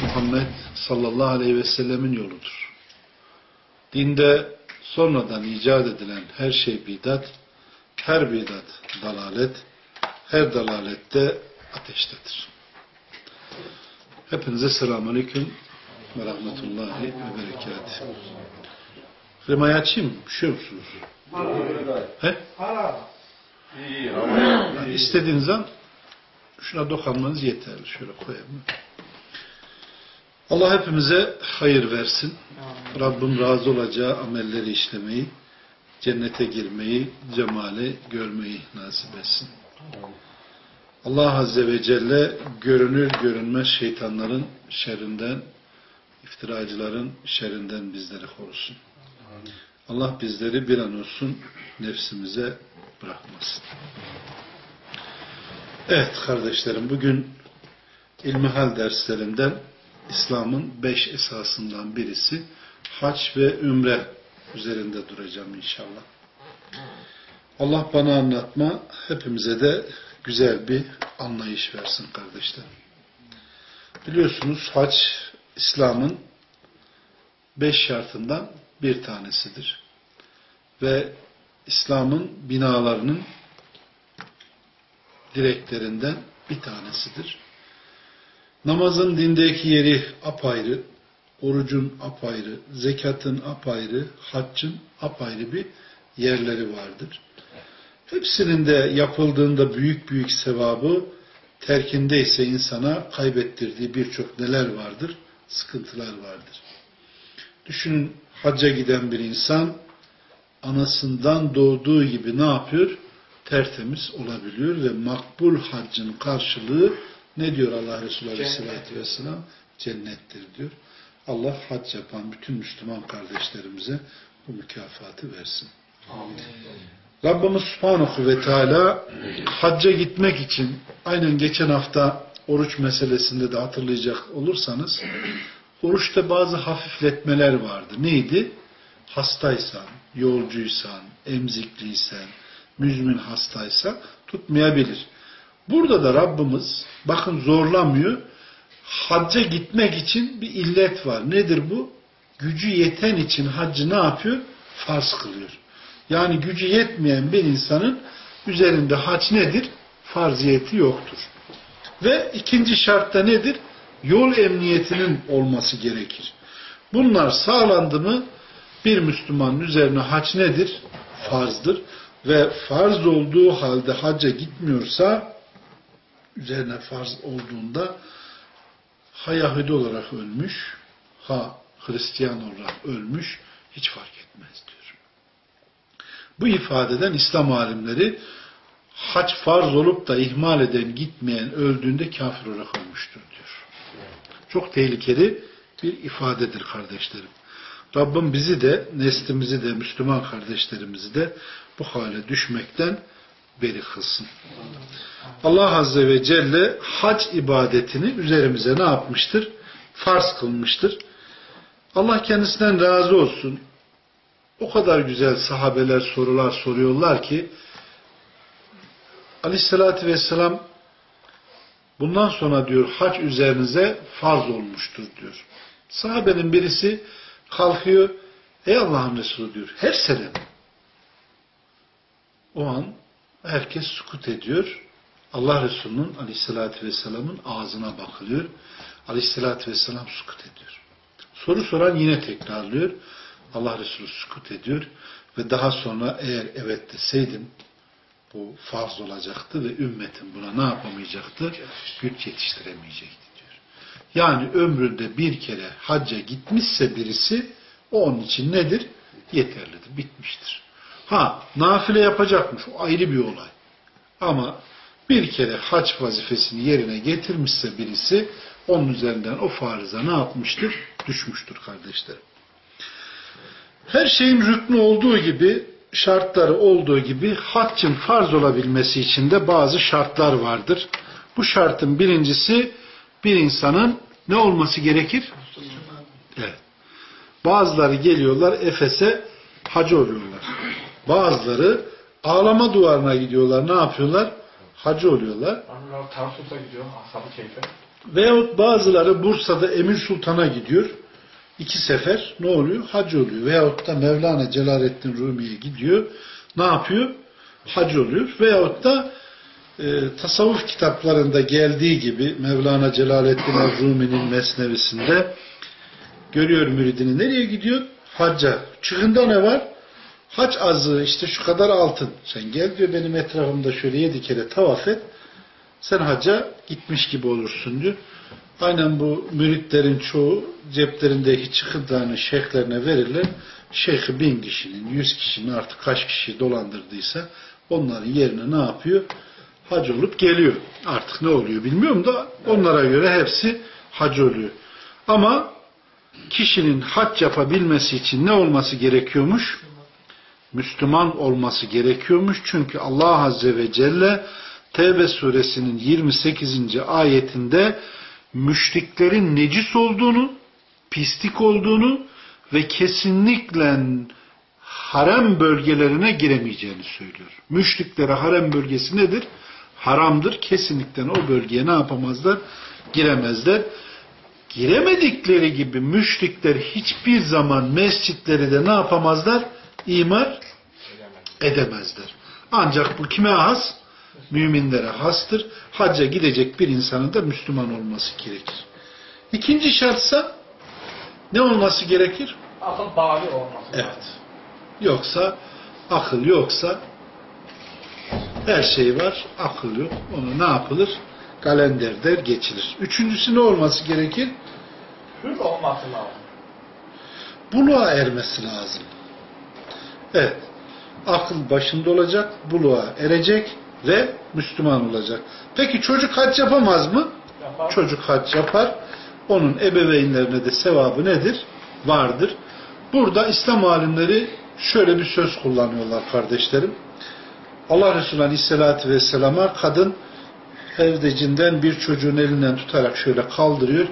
Muhammed sallallahu aleyhi ve sellemin yoludur. Dinde sonradan icat edilen her şey bidat, her bidat dalalet, her dalalette ateştedir. Hepinize selamun aleyküm ve rahmetullahi ve berekatuhu. Klimayı açayım mı? Üşüyor musunuz? He? Yani istediğiniz an şuna dokunmanız yeterli. Şöyle koyayım. Allah hepimize hayır versin. Rabbim razı olacağı amelleri işlemeyi, cennete girmeyi, cemali görmeyi nasip etsin. Allah Azze ve Celle görünür görünmez şeytanların şerrinden, iftiracıların şerrinden bizleri korusun. Allah bizleri bir an olsun nefsimize bırakmasın. Evet kardeşlerim bugün ilmihal derslerinden İslam'ın beş esasından birisi haç ve ümre üzerinde duracağım inşallah. Allah bana anlatma, hepimize de güzel bir anlayış versin kardeşlerim. Biliyorsunuz haç İslam'ın beş şartından bir tanesidir. Ve İslam'ın binalarının direklerinden bir tanesidir. Namazın dindeki yeri apayrı, orucun apayrı, zekatın apayrı, haccın apayrı bir yerleri vardır. Hepsinin de yapıldığında büyük büyük sevabı, terkinde ise insana kaybettirdiği birçok neler vardır? Sıkıntılar vardır. Düşünün hacca giden bir insan anasından doğduğu gibi ne yapıyor? Tertemiz olabiliyor ve makbul haccın karşılığı ne diyor Allah Resulü Aleyhisselatü Vesselam? Cennettir diyor. Allah hac yapan bütün Müslüman kardeşlerimize bu mükafatı versin. Amin. Rabbimiz Subhanahu ve Teala hacca gitmek için aynen geçen hafta oruç meselesinde de hatırlayacak olursanız oruçta bazı hafifletmeler vardı. Neydi? Hastaysan, yolcuysan, emzikliysen, müzmin hastaysa tutmayabilir. Burada da Rabbimiz bakın zorlamıyor. Hacca gitmek için bir illet var. Nedir bu? Gücü yeten için haccı ne yapıyor? Farz kılıyor. Yani gücü yetmeyen bir insanın üzerinde hac nedir? Farziyeti yoktur. Ve ikinci şartta nedir? Yol emniyetinin olması gerekir. Bunlar sağlandı mı bir Müslümanın üzerine hac nedir? Farzdır. Ve farz olduğu halde hacca gitmiyorsa üzerine farz olduğunda ha Yahudi olarak ölmüş, ha Hristiyan olarak ölmüş, hiç fark etmez diyor. Bu ifadeden İslam alimleri hac farz olup da ihmal eden, gitmeyen, öldüğünde kafir olarak ölmüştür diyor. Çok tehlikeli bir ifadedir kardeşlerim. Rabbim bizi de, neslimizi de, Müslüman kardeşlerimizi de bu hale düşmekten beri kılsın. Allah Azze ve Celle hac ibadetini üzerimize ne yapmıştır? Farz kılmıştır. Allah kendisinden razı olsun. O kadar güzel sahabeler sorular soruyorlar ki Aleyhisselatü Vesselam bundan sonra diyor hac üzerinize farz olmuştur diyor. Sahabenin birisi kalkıyor ey Allah'ın Resulü diyor her sene o an herkes sukut ediyor. Allah Resulü'nün aleyhissalatü vesselamın ağzına bakılıyor. Aleyhissalatü vesselam sukut ediyor. Soru soran yine tekrarlıyor. Allah Resulü sukut ediyor. Ve daha sonra eğer evet deseydim bu farz olacaktı ve ümmetin buna ne yapamayacaktı? Güç yetiştiremeyecekti diyor. Yani ömründe bir kere hacca gitmişse birisi o onun için nedir? Yeterlidir, bitmiştir. Ha, nafile yapacakmış. O ayrı bir olay. Ama bir kere hac vazifesini yerine getirmişse birisi onun üzerinden o fariza ne yapmıştır? Düşmüştür kardeşlerim. Her şeyin rüknü olduğu gibi, şartları olduğu gibi haccın farz olabilmesi için de bazı şartlar vardır. Bu şartın birincisi bir insanın ne olması gerekir? Evet. Bazıları geliyorlar Efes'e hacı oluyorlar. Bazıları ağlama duvarına gidiyorlar. Ne yapıyorlar? Hacı oluyorlar. Tarsus'a gidiyor, Ashab-ı Keyfe. Veyahut bazıları Bursa'da Emir Sultan'a gidiyor. İki sefer ne oluyor? Hacı oluyor. Veyahut da Mevlana Celaleddin Rumi'ye gidiyor. Ne yapıyor? Hacı oluyor. Veyahut da e, tasavvuf kitaplarında geldiği gibi Mevlana Celaleddin Rumi'nin mesnevisinde görüyor müridini. Nereye gidiyor? Hacca. Çıkında ne var? Hac azığı işte şu kadar altın. Sen gel diyor benim etrafımda şöyle yedi kere tavaf et. Sen hacca gitmiş gibi olursun diyor. Aynen bu müritlerin çoğu ceplerindeki çıkıntılarını şeyhlerine verirler. Şeyhi bin kişinin, yüz kişinin artık kaç kişi dolandırdıysa onların yerine ne yapıyor? Hac olup geliyor. Artık ne oluyor bilmiyorum da onlara göre hepsi hac oluyor. Ama kişinin hac yapabilmesi için ne olması gerekiyormuş? Müslüman olması gerekiyormuş. Çünkü Allah Azze ve Celle Tevbe suresinin 28. ayetinde müşriklerin necis olduğunu, pislik olduğunu ve kesinlikle harem bölgelerine giremeyeceğini söylüyor. Müşriklere harem bölgesi nedir? Haramdır. Kesinlikle o bölgeye ne yapamazlar? Giremezler. Giremedikleri gibi müşrikler hiçbir zaman mescitleri de ne yapamazlar? İmar edemezler. Ancak bu kime has? Müminlere hastır. Hacca gidecek bir insanın da Müslüman olması gerekir. İkinci şartsa ne olması gerekir? Akıl bağlı olması. Evet. Yoksa akıl yoksa her şey var, akıl yok. Onu ne yapılır? Kalender der geçilir. Üçüncüsü ne olması gerekir? Hür olması lazım. Buluğa ermesi lazım. Evet. Akıl başında olacak, buluğa erecek ve Müslüman olacak. Peki çocuk hac yapamaz mı? Yapar. Çocuk hac yapar. Onun ebeveynlerine de sevabı nedir? Vardır. Burada İslam alimleri şöyle bir söz kullanıyorlar kardeşlerim. Allah Resulü Aleyhisselatü Vesselam'a kadın hevdecinden bir çocuğun elinden tutarak şöyle kaldırıyor.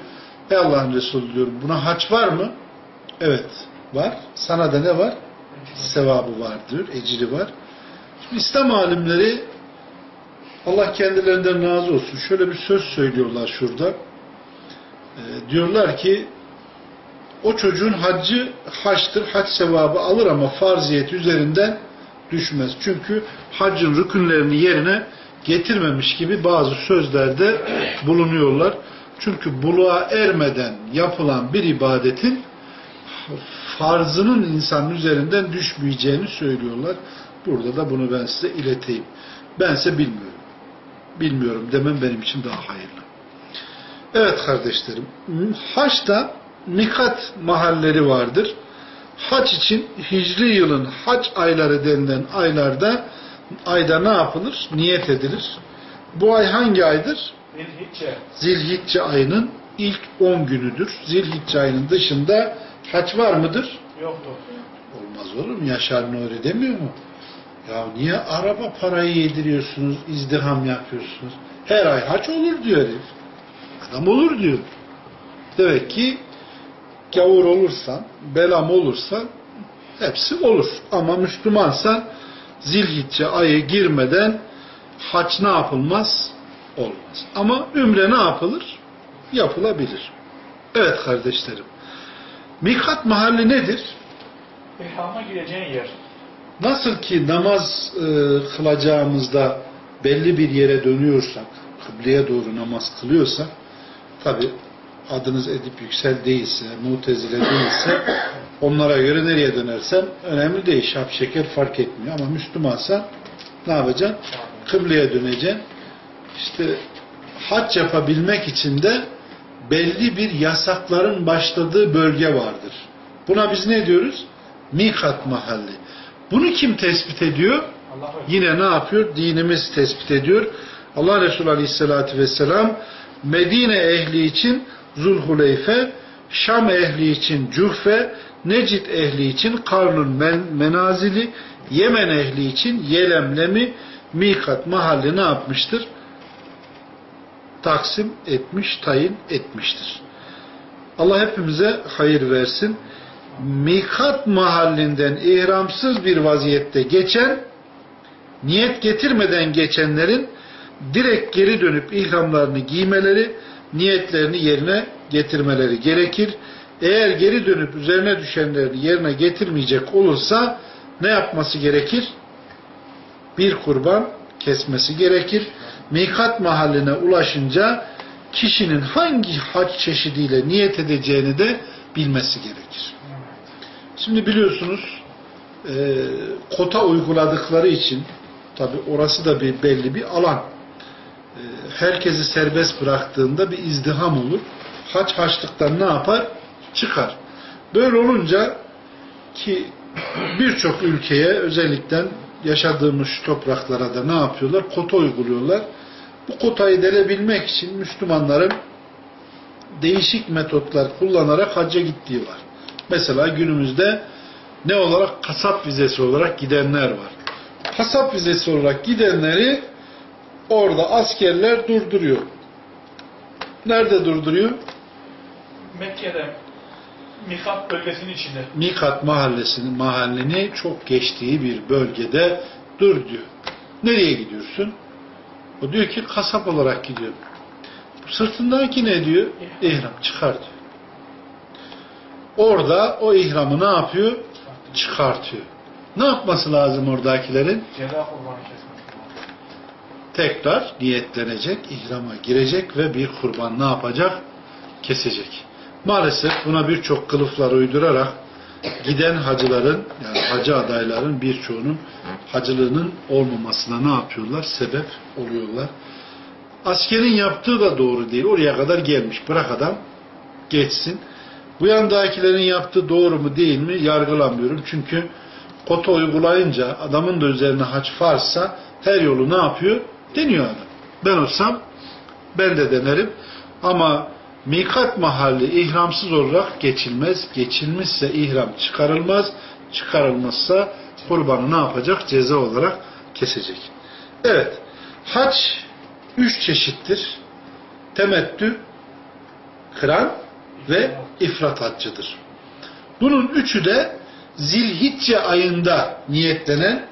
Ey Allah'ın Resulü diyor buna haç var mı? Evet var. Sana da ne var? Sevabı var diyor. Ecri var. Şimdi İslam alimleri Allah kendilerinden razı olsun. Şöyle bir söz söylüyorlar şurada. Ee, diyorlar ki o çocuğun haccı haçtır. Hac sevabı alır ama farziyet üzerinden düşmez. Çünkü haccın rükünlerini yerine getirmemiş gibi bazı sözlerde bulunuyorlar. Çünkü buluğa ermeden yapılan bir ibadetin farzının insanın üzerinden düşmeyeceğini söylüyorlar. Burada da bunu ben size ileteyim. Bense bilmiyorum. Bilmiyorum demem benim için daha hayırlı. Evet kardeşlerim. Haçta mikat mahalleri vardır. Haç için hicri yılın haç ayları denilen aylarda ayda ne yapılır? Niyet edilir. Bu ay hangi aydır? Zilhicce. Zilhicce ayının ilk 10 günüdür. Zilhicce ayının dışında haç var mıdır? Yoktur. Olmaz olur mu? Yaşar Nuri demiyor mu? Ya niye araba parayı yediriyorsunuz, izdiham yapıyorsunuz? Her ay haç olur diyor herif. Adam olur diyor. Demek ki gavur olursan, belam olursan hepsi olur. Ama Müslümansan zilhicce ayı girmeden haç ne yapılmaz? Olmaz. Ama ümre ne yapılır? Yapılabilir. Evet kardeşlerim. Mikat mahalli nedir? İhrama gireceğin yer. Nasıl ki namaz e, kılacağımızda belli bir yere dönüyorsak, kıbleye doğru namaz kılıyorsak, tabi adınız Edip Yüksel değilse, Mutezile değilse, onlara göre nereye dönersen önemli değil. Şap şeker fark etmiyor. Ama Müslümansa ne yapacaksın? Kıbleye döneceksin. İşte hac yapabilmek için de belli bir yasakların başladığı bölge vardır. Buna biz ne diyoruz? Mikat mahalli. Bunu kim tespit ediyor? Yine ne yapıyor? Dinimiz tespit ediyor. Allah Resulü Aleyhisselatü Vesselam Medine ehli için Zulhuleyfe, Şam ehli için Cuhfe, Necid ehli için Karnun men menazili, Yemen ehli için Yelemlemi, Mikat mahalli ne yapmıştır? Taksim etmiş, tayin etmiştir. Allah hepimize hayır versin. Mikat mahallinden ihramsız bir vaziyette geçen, niyet getirmeden geçenlerin direkt geri dönüp ihramlarını giymeleri, niyetlerini yerine getirmeleri gerekir. Eğer geri dönüp üzerine düşenlerini yerine getirmeyecek olursa ne yapması gerekir? Bir kurban kesmesi gerekir. Mikat mahalline ulaşınca kişinin hangi hac çeşidiyle niyet edeceğini de bilmesi gerekir. Şimdi biliyorsunuz e, kota uyguladıkları için tabi orası da bir belli bir alan. E, herkesi serbest bıraktığında bir izdiham olur. Haç haçlıktan ne yapar? Çıkar. Böyle olunca ki birçok ülkeye özellikle yaşadığımız topraklara da ne yapıyorlar? Kota uyguluyorlar. Bu kotayı delebilmek için Müslümanların değişik metotlar kullanarak hacca gittiği var. Mesela günümüzde ne olarak? Kasap vizesi olarak gidenler var. Kasap vizesi olarak gidenleri orada askerler durduruyor. Nerede durduruyor? Mekke'de Mikat bölgesinin içinde. Mikat mahallesinin mahalleni çok geçtiği bir bölgede dur diyor. Nereye gidiyorsun? O diyor ki kasap olarak gidiyorum. Sırtındaki ne diyor? İhram çıkar diyor. Orada o ihramı ne yapıyor? Çıkartıyor. Ne yapması lazım oradakilerin? Ceza kurbanı kesmesi. Tekrar niyetlenecek, ihrama girecek ve bir kurban ne yapacak? Kesecek. Maalesef buna birçok kılıflar uydurarak giden hacıların yani hacı adayların birçoğunun hacılığının olmamasına ne yapıyorlar? Sebep oluyorlar. Askerin yaptığı da doğru değil. Oraya kadar gelmiş. Bırak adam geçsin. Bu yandakilerin yaptığı doğru mu değil mi yargılamıyorum. Çünkü kota uygulayınca adamın da üzerine haç varsa her yolu ne yapıyor? Deniyor adam. Ben olsam ben de denerim. Ama mikat mahalli ihramsız olarak geçilmez. Geçilmişse ihram çıkarılmaz. Çıkarılmazsa kurbanı ne yapacak? Ceza olarak kesecek. Evet. Hac üç çeşittir. Temettü, kıran ve ifrat haccıdır. Bunun üçü de zilhicce ayında niyetlenen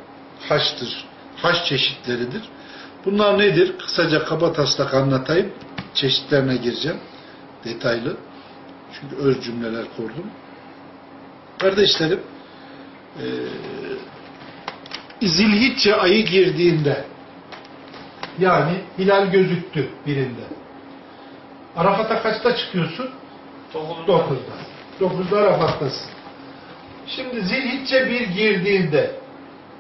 haçtır. Haç çeşitleridir. Bunlar nedir? Kısaca kaba taslak anlatayım. Çeşitlerine gireceğim. Detaylı. Çünkü öz cümleler kurdum. Kardeşlerim e, zilhicce ayı girdiğinde yani hilal gözüktü birinde. Arafat'a kaçta çıkıyorsun? Dokuzunda. 9'da. 9'da Arafat'tasın. Şimdi Zilhicce bir girdiğinde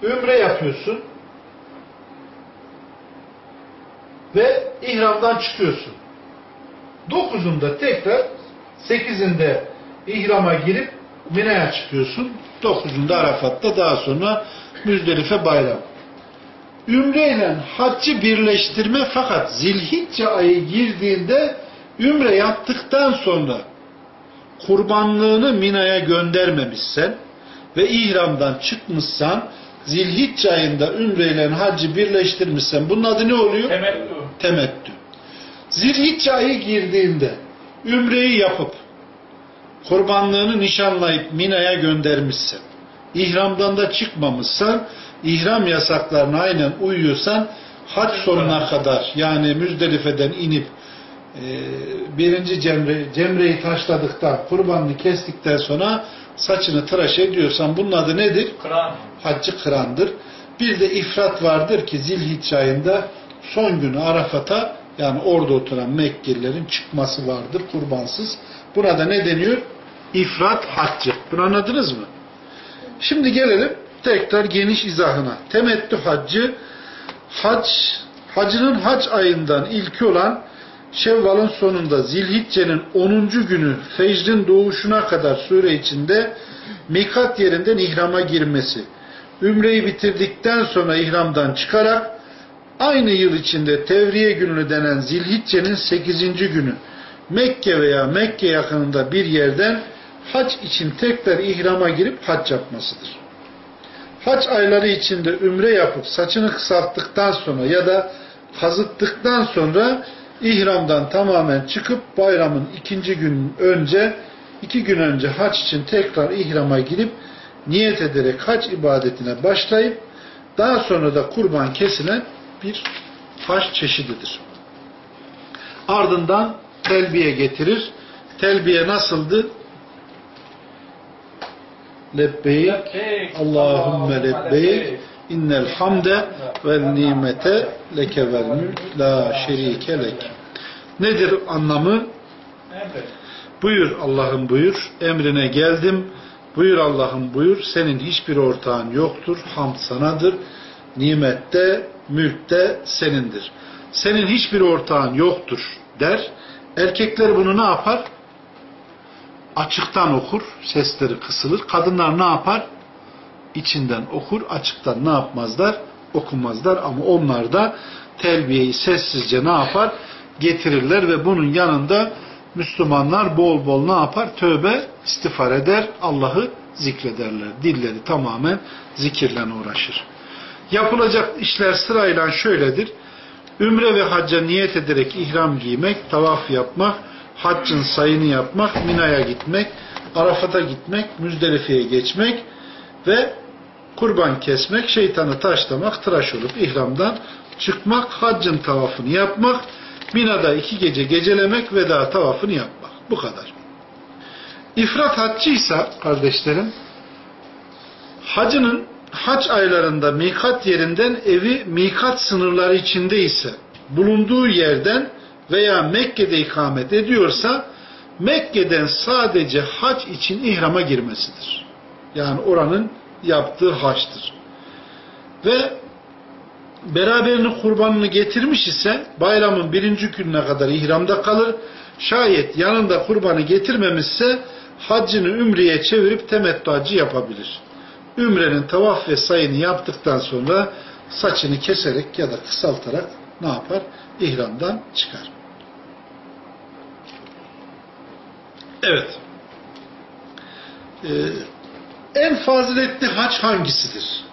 ümre yapıyorsun ve ihramdan çıkıyorsun. 9'unda tekrar 8'inde ihrama girip Mina'ya çıkıyorsun. 9'unda Arafat'ta daha sonra Müzdelife bayram. Ümre ile haccı birleştirme fakat Zilhicce ayı girdiğinde ümre yaptıktan sonra kurbanlığını Mina'ya göndermemişsen ve ihramdan çıkmışsan Zilhicce ayında ümreyle hacı birleştirmişsen bunun adı ne oluyor? Temettü. Temettü. Zilhicce ayı girdiğinde ümreyi yapıp kurbanlığını nişanlayıp Mina'ya göndermişsen ihramdan da çıkmamışsan ihram yasaklarına aynen uyuyorsan hac sonuna kadar yani Müzdelife'den inip e, birinci cemre, cemreyi taşladıktan, kurbanını kestikten sonra saçını tıraş ediyorsan bunun adı nedir? Kıran. Haccı kırandır. Bir de ifrat vardır ki zilhicce ayında son günü Arafat'a yani orada oturan Mekkelilerin çıkması vardır kurbansız. Buna da ne deniyor? İfrat haccı. Bunu anladınız mı? Şimdi gelelim tekrar geniş izahına. Temettü haccı hac, hacının hac ayından ilki olan Şevval'ın sonunda Zilhicce'nin 10. günü fecrin doğuşuna kadar süre içinde mikat yerinden ihrama girmesi, ümreyi bitirdikten sonra ihramdan çıkarak aynı yıl içinde Tevriye günü denen Zilhicce'nin 8. günü Mekke veya Mekke yakınında bir yerden hac için tekrar ihrama girip hac yapmasıdır. Hac ayları içinde ümre yapıp saçını kısalttıktan sonra ya da kazıttıktan sonra ihramdan tamamen çıkıp bayramın ikinci gün önce iki gün önce hac için tekrar ihrama girip niyet ederek hac ibadetine başlayıp daha sonra da kurban kesilen bir hac çeşididir. Ardından telbiye getirir. Telbiye nasıldı? Lebbeyk, Allahümme lebbeyk, innel hamde vel nimete leke vel la şerike lek. Nedir anlamı? Buyur Allah'ım buyur, emrine geldim. Buyur Allah'ım buyur, senin hiçbir ortağın yoktur, hamd sanadır. Nimette, mülkte senindir. Senin hiçbir ortağın yoktur der. Erkekler bunu ne yapar? Açıktan okur, sesleri kısılır. Kadınlar ne yapar? İçinden okur, açıktan ne yapmazlar? Okumazlar ama onlar da telbiyeyi sessizce ne yapar? Getirirler ve bunun yanında Müslümanlar bol bol ne yapar? Tövbe istiğfar eder, Allah'ı zikrederler. Dilleri tamamen zikirle uğraşır. Yapılacak işler sırayla şöyledir. Ümre ve hacca niyet ederek ihram giymek, tavaf yapmak, haccın sayını yapmak, Mina'ya gitmek, Arafat'a gitmek, Müzdelife'ye geçmek ve kurban kesmek, şeytanı taşlamak, tıraş olup ihramdan çıkmak, haccın tavafını yapmak, Mina'da iki gece gecelemek, veda tavafını yapmak. Bu kadar. İfrat haccıysa kardeşlerim, hacının hac aylarında mikat yerinden evi mikat sınırları içinde ise bulunduğu yerden veya Mekke'de ikamet ediyorsa Mekke'den sadece hac için ihrama girmesidir. Yani oranın yaptığı haçtır. Ve beraberinin kurbanını getirmiş ise bayramın birinci gününe kadar ihramda kalır. Şayet yanında kurbanı getirmemişse haccını ümreye çevirip temettü hacı yapabilir. Ümrenin tavaf ve sayını yaptıktan sonra saçını keserek ya da kısaltarak ne yapar? İhramdan çıkar. Evet. Ee, en faziletli haç hangisidir?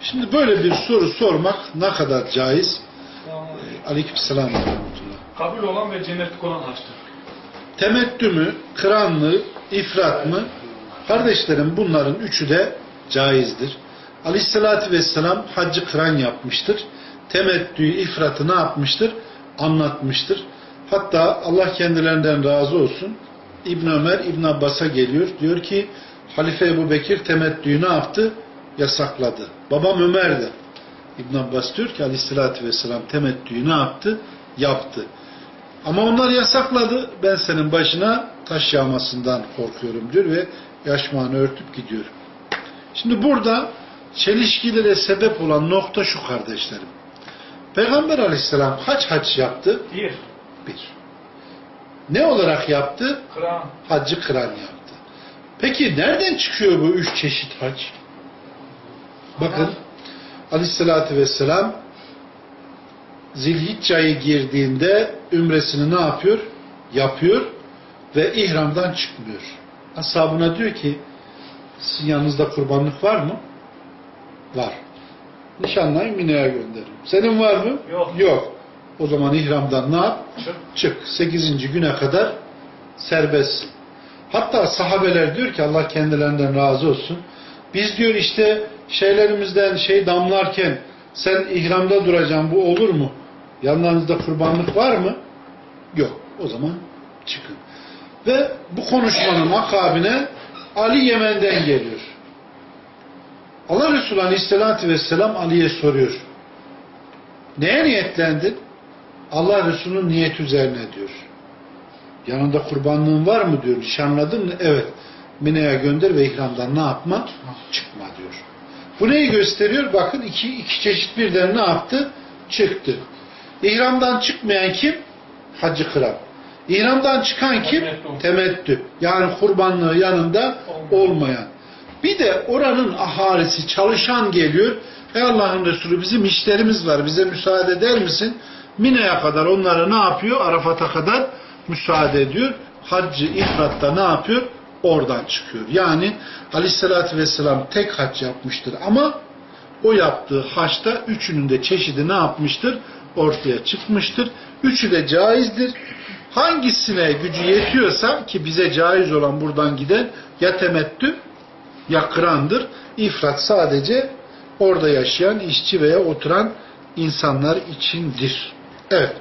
Şimdi böyle bir soru sormak ne kadar caiz? Ee, Aleykümselam. Kabul olan ve cennetlik olan haçtır. Temettü mü, kıran mı, ifrat mı? Kardeşlerim bunların üçü de caizdir. Aleyhissalatü vesselam haccı kıran yapmıştır. Temettüyü, ifratı ne yapmıştır? Anlatmıştır. Hatta Allah kendilerinden razı olsun. İbn Ömer İbn Abbas'a geliyor. Diyor ki Halife Ebu Bekir temettüyü ne yaptı? Yasakladı. Babam Ömer de. İbn Abbas diyor ki aleyhissalatü vesselam temettüyü ne yaptı? Yaptı. Ama onlar yasakladı. Ben senin başına taş yağmasından korkuyorum diyor ve yaşmağını örtüp gidiyor. Şimdi burada çelişkilere sebep olan nokta şu kardeşlerim. Peygamber aleyhisselam kaç hac yaptı? Bir, Bir. Ne olarak yaptı? kıran, Haccı kıran yaptı. Peki nereden çıkıyor bu üç çeşit hac? Bakın aleyhissalatü vesselam Zilhicce ayı girdiğinde ümresini ne yapıyor? Yapıyor ve ihramdan çıkmıyor. Ashabına diyor ki sizin yanınızda kurbanlık var mı? Var. Nişanlayın Mina'ya gönderin. Senin var mı? Yok. Yok. O zaman ihramdan ne yap? çık. Çık. Sekizinci güne kadar serbestsin. Hatta sahabeler diyor ki Allah kendilerinden razı olsun. Biz diyor işte şeylerimizden şey damlarken sen ihramda duracaksın bu olur mu? Yanlarınızda kurbanlık var mı? Yok. O zaman çıkın. Ve bu konuşmanın akabine Ali Yemen'den geliyor. Allah Resulü Aleyhisselatü Vesselam Ali'ye soruyor. Neye niyetlendin? Allah Resulü'nün niyet üzerine diyor. Yanında kurbanlığın var mı diyor. Nişanladın mı? Evet. Mine'ye gönder ve ihramdan ne yapma? Çıkma diyor. Bu neyi gösteriyor? Bakın iki, iki çeşit birden ne yaptı? Çıktı. İhramdan çıkmayan kim? Hacı kıran. İhramdan çıkan kim? Temettü. Yani kurbanlığı yanında Olmayan. Bir de oranın ahalisi çalışan geliyor. Ey Allah'ın Resulü bizim işlerimiz var bize müsaade eder misin? Mine'ye kadar onları ne yapıyor? Arafat'a kadar müsaade ediyor. Haccı ifratta ne yapıyor? Oradan çıkıyor. Yani aleyhissalatü vesselam tek hac yapmıştır ama o yaptığı haçta üçünün de çeşidi ne yapmıştır? Ortaya çıkmıştır. Üçü de caizdir. Hangisine gücü yetiyorsa ki bize caiz olan buradan giden ya temettü ya kırandır. İfrat sadece orada yaşayan işçi veya oturan insanlar içindir. Evet.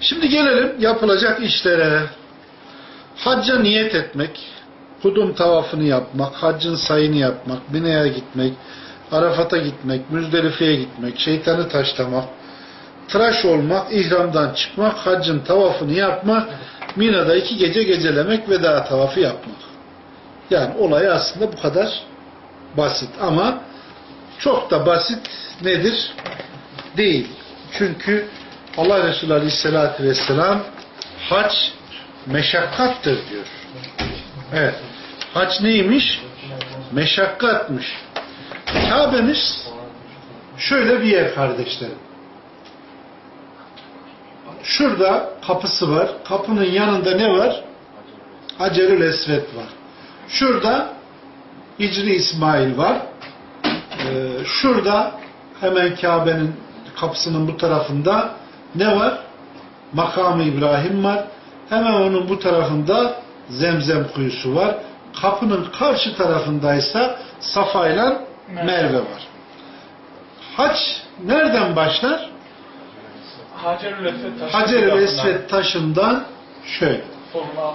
Şimdi gelelim yapılacak işlere. Hacca niyet etmek, kudum tavafını yapmak, haccın sayını yapmak, Mine'ye gitmek, Arafat'a gitmek, Müzdelife'ye gitmek, şeytanı taşlamak, tıraş olmak, ihramdan çıkmak, haccın tavafını yapmak, Mina'da iki gece gecelemek, veda tavafı yapmak. Yani olay aslında bu kadar basit ama çok da basit nedir? Değil. Çünkü Allah Resulü Aleyhisselatü Vesselam hac meşakkattır diyor. Evet. Hac neymiş? Meşakkatmış. Kabe'miz şöyle bir yer kardeşlerim. Şurada kapısı var. Kapının yanında ne var? Hacerül Esvet var. Şurada İcri İsmail var. Ee, şurada hemen Kabe'nin kapısının bu tarafında ne var? Makamı İbrahim var. Hemen onun bu tarafında Zemzem kuyusu var. Kapının karşı tarafındaysa Safa ile Merve var. Haç nereden başlar? Hacer-ül Esved taşı. Hacer-i Esved taşından şöyle. Soluna.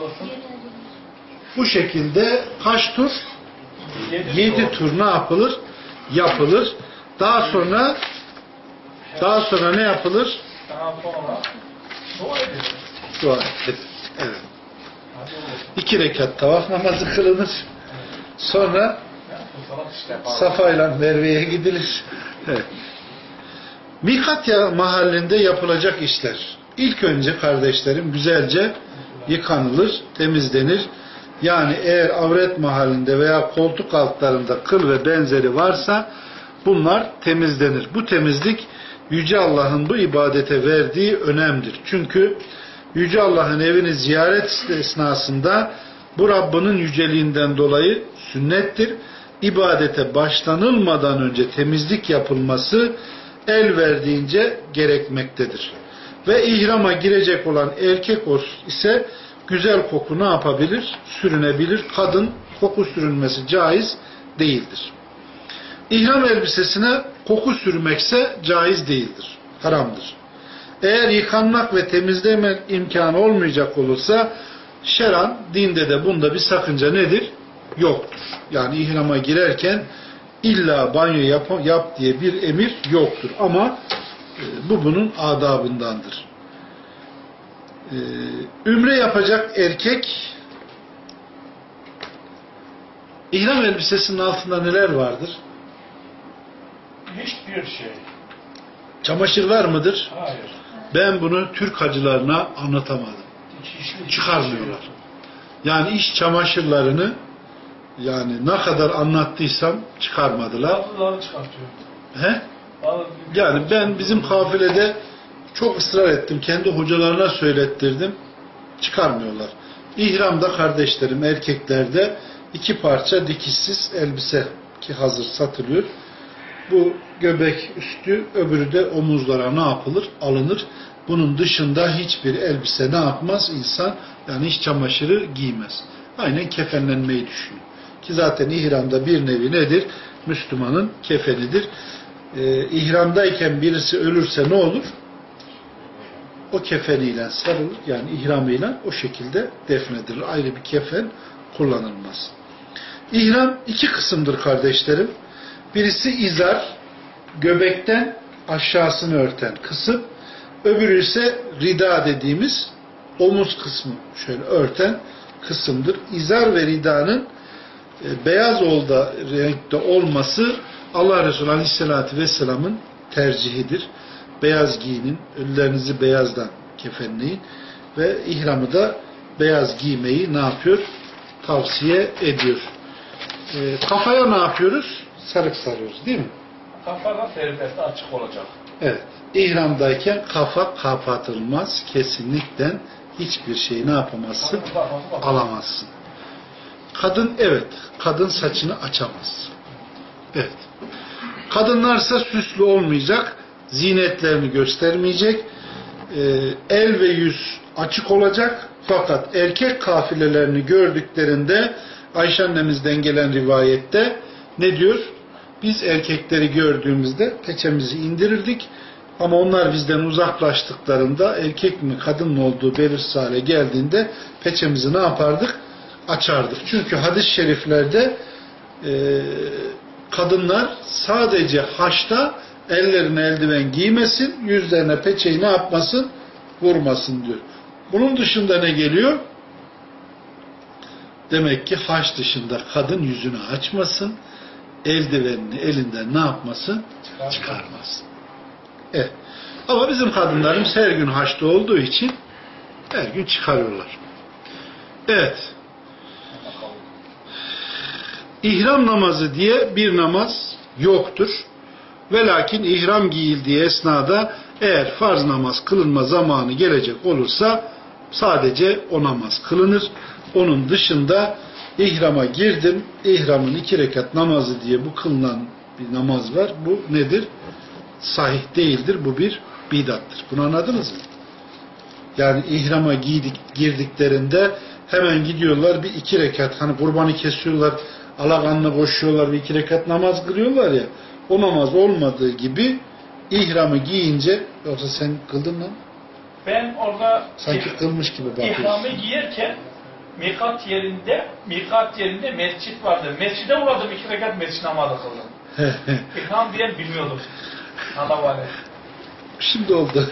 Bu şekilde kaç tur? Yedi, Yedi tur ne yapılır? Yapılır. Daha sonra daha sonra ne yapılır? Daha sonra dua edilir. Evet. İki rekat tavaf namazı kılınır. Sonra. Safa ile Merve'ye gidilir. Evet. Mikat ya mahallinde yapılacak işler. İlk önce kardeşlerim güzelce yıkanılır, temizlenir. Yani eğer avret mahallinde veya koltuk altlarında kıl ve benzeri varsa bunlar temizlenir. Bu temizlik Yüce Allah'ın bu ibadete verdiği önemdir. Çünkü Yüce Allah'ın evini ziyaret esnasında bu Rabbinin yüceliğinden dolayı sünnettir. İbadete başlanılmadan önce temizlik yapılması el verdiğince gerekmektedir. Ve ihrama girecek olan erkek ise güzel koku ne yapabilir? Sürünebilir. Kadın koku sürünmesi caiz değildir. İhram elbisesine koku sürmekse caiz değildir. Haramdır. Eğer yıkanmak ve temizleme imkanı olmayacak olursa şeran dinde de bunda bir sakınca nedir? Yoktur. Yani ihrama girerken illa banyo yap, yap diye bir emir yoktur. Ama e, bu bunun adabındandır. E, ümre yapacak erkek ihram elbisesinin altında neler vardır? Hiçbir şey. Çamaşır var mıdır? Hayır. Ben bunu Türk hacılarına anlatamadım. Hiçbir Çıkarmıyorlar. Yani iş çamaşırlarını yani ne kadar anlattıysam çıkarmadılar. Bazıları çıkartıyor. He? Yani ben bizim kafilede çok ısrar ettim. Kendi hocalarına söylettirdim. Çıkarmıyorlar. İhramda kardeşlerim erkeklerde iki parça dikişsiz elbise ki hazır satılıyor. Bu göbek üstü öbürü de omuzlara ne yapılır? Alınır. Bunun dışında hiçbir elbise ne yapmaz? insan yani iç çamaşırı giymez. Aynen kefenlenmeyi düşünün. Ki zaten ihramda bir nevi nedir? Müslümanın kefenidir. Ee, ihramdayken birisi ölürse ne olur? O kefeniyle sarılır. Yani ihramıyla o şekilde defnedilir. Ayrı bir kefen kullanılmaz. İhram iki kısımdır kardeşlerim. Birisi izar, göbekten aşağısını örten kısım. Öbürü ise rida dediğimiz omuz kısmı şöyle örten kısımdır. İzar ve ridanın beyaz olda renkte olması Allah Resulü Aleyhisselatü Vesselam'ın tercihidir. Beyaz giyinin, ölülerinizi beyazdan kefenleyin ve ihramı da beyaz giymeyi ne yapıyor? Tavsiye ediyor. E, kafaya ne yapıyoruz? sarık sarıyoruz değil mi? Kafadan serbest açık olacak. Evet. İhramdayken kafa kapatılmaz. Kesinlikle hiçbir şey ne yapamazsın? Alamazsın. Kadın evet. Kadın saçını açamaz. Evet. Kadınlarsa süslü olmayacak. Zinetlerini göstermeyecek. Ee, el ve yüz açık olacak. Fakat erkek kafilelerini gördüklerinde Ayşe annemizden gelen rivayette ne diyor? Biz erkekleri gördüğümüzde peçemizi indirirdik. Ama onlar bizden uzaklaştıklarında erkek mi kadın mı olduğu belirsiz hale geldiğinde peçemizi ne yapardık? Açardık. Çünkü hadis-i şeriflerde e, kadınlar sadece haçta ellerine eldiven giymesin, yüzlerine peçeyi ne yapmasın? Vurmasın diyor. Bunun dışında ne geliyor? Demek ki haç dışında kadın yüzünü açmasın, eldivenini elinden ne yapmasın? Çıkarmasın. Evet. Ama bizim kadınlarımız her gün haçta olduğu için her gün çıkarıyorlar. Evet. İhram namazı diye bir namaz yoktur. Ve lakin ihram giyildiği esnada eğer farz namaz kılınma zamanı gelecek olursa sadece o namaz kılınır. Onun dışında ihrama girdim, ihramın iki rekat namazı diye bu kılınan bir namaz var. Bu nedir? Sahih değildir. Bu bir bidattır. Bunu anladınız mı? Yani ihrama giydik, girdiklerinde hemen gidiyorlar bir iki rekat hani kurbanı kesiyorlar alakanlı koşuyorlar bir iki rekat namaz kılıyorlar ya o namaz olmadığı gibi ihramı giyince yoksa sen kıldın mı? Ben orada Sanki kılmış gibi bakıyorsun. ihramı giyerken mikat yerinde mikat yerinde mescit vardı. Mescide uğradım iki rekat mescid namazı kıldım. İhram diyen bilmiyordum. Allah. Şimdi oldu.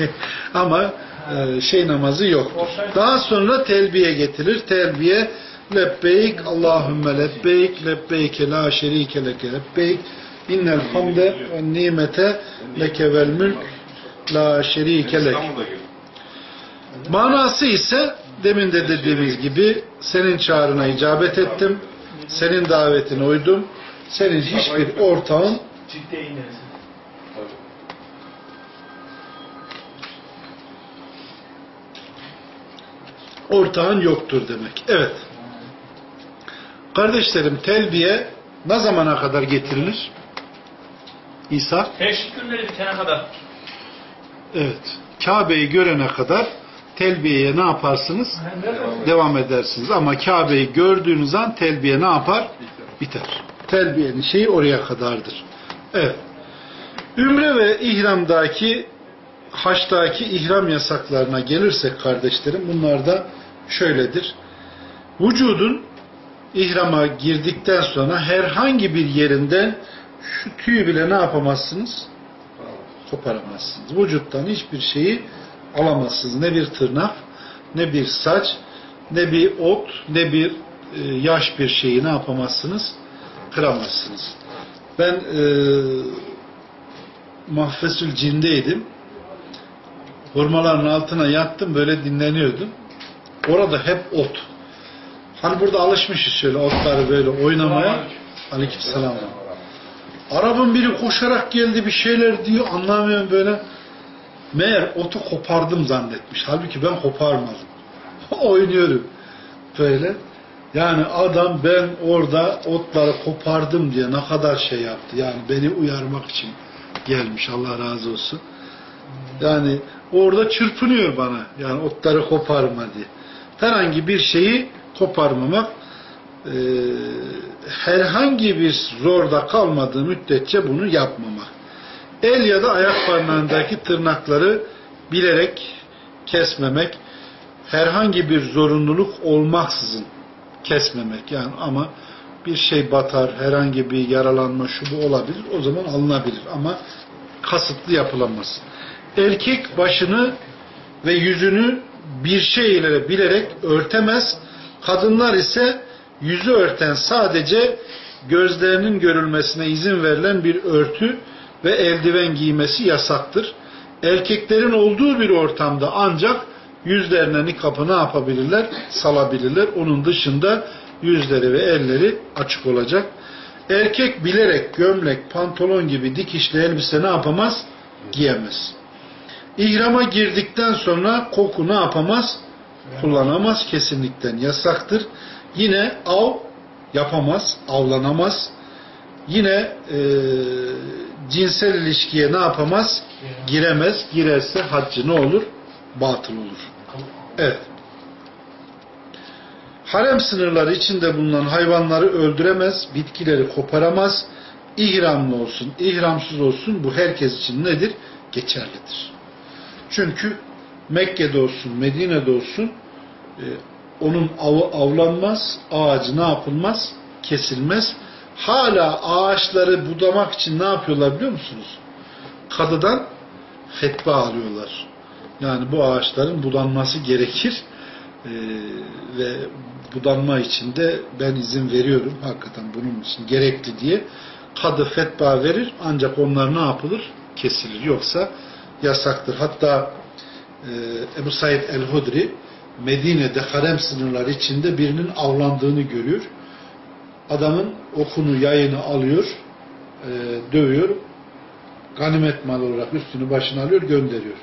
Ama e, şey namazı yoktur. Daha sonra telbiye getirir. Telbiye lebbeyk Allahümme lebbeyk lebbeyke la şerike leke lebbeyk innel hamde ve nimete leke vel mülk la şerike lek. Manası ise demin de dediğimiz gibi senin çağrına icabet ettim. Senin davetine uydum. Senin hiçbir ortağın ortağın yoktur demek. Evet. Kardeşlerim telbiye ne zamana kadar getirilir? İsa? Teşrik günleri bitene kadar. Evet. Kabe'yi görene kadar telbiyeye ne yaparsınız? Devam edersiniz. Ama Kabe'yi gördüğünüz an telbiye ne yapar? Biter. Telbiyenin şeyi oraya kadardır. Evet. Ümre ve ihramdaki haçtaki ihram yasaklarına gelirsek kardeşlerim bunlar da şöyledir. Vücudun ihrama girdikten sonra herhangi bir yerinden şu tüyü bile ne yapamazsınız? Koparamazsınız. Vücuttan hiçbir şeyi alamazsınız. Ne bir tırnak, ne bir saç, ne bir ot, ne bir e, yaş bir şeyi ne yapamazsınız? Kıramazsınız. Ben e, Mahfesül Cin'deydim. Hurmaların altına yattım böyle dinleniyordum. Orada hep ot. Hani burada alışmışız şöyle otları böyle oynamaya. Aleykümselam. Arabın biri koşarak geldi bir şeyler diyor anlamıyorum böyle. Meğer otu kopardım zannetmiş. Halbuki ben koparmadım. Oynuyorum. Böyle. Yani adam ben orada otları kopardım diye ne kadar şey yaptı. Yani beni uyarmak için gelmiş. Allah razı olsun. Yani orada çırpınıyor bana. Yani otları koparma diye. Herhangi bir şeyi koparmamak e, herhangi bir zorda kalmadığı müddetçe bunu yapmamak. El ya da ayak parmağındaki tırnakları bilerek kesmemek, herhangi bir zorunluluk olmaksızın kesmemek yani ama bir şey batar, herhangi bir yaralanma şu bu olabilir, o zaman alınabilir ama kasıtlı yapılamaz. Erkek başını ve yüzünü bir şey ile bilerek örtemez, kadınlar ise yüzü örten sadece gözlerinin görülmesine izin verilen bir örtü ve eldiven giymesi yasaktır. Erkeklerin olduğu bir ortamda ancak yüzlerine nikapı ne yapabilirler? Salabilirler. Onun dışında yüzleri ve elleri açık olacak. Erkek bilerek gömlek, pantolon gibi dikişli elbise ne yapamaz? Giyemez. İhrama girdikten sonra koku ne yapamaz? Kullanamaz. Kesinlikle yasaktır. Yine av yapamaz, avlanamaz. Yine e, cinsel ilişkiye ne yapamaz? Giremez. Girerse haccı ne olur? Batıl olur. Evet. Harem sınırları içinde bulunan hayvanları öldüremez, bitkileri koparamaz, ihramlı olsun, ihramsız olsun bu herkes için nedir? Geçerlidir. Çünkü Mekke'de olsun, Medine'de olsun e, onun avı avlanmaz, ağacı ne yapılmaz? Kesilmez. Hala ağaçları budamak için ne yapıyorlar biliyor musunuz? Kadıdan fetva alıyorlar. Yani bu ağaçların budanması gerekir ee, ve budanma için de ben izin veriyorum hakikaten bunun için gerekli diye kadı fetva verir ancak onlar ne yapılır? Kesilir. Yoksa yasaktır. Hatta e, Ebu Said el-Hudri Medine'de harem sınırları içinde birinin avlandığını görüyor. Adamın okunu, yayını alıyor, e, dövüyor, ganimet mal olarak üstünü başına alıyor, gönderiyor.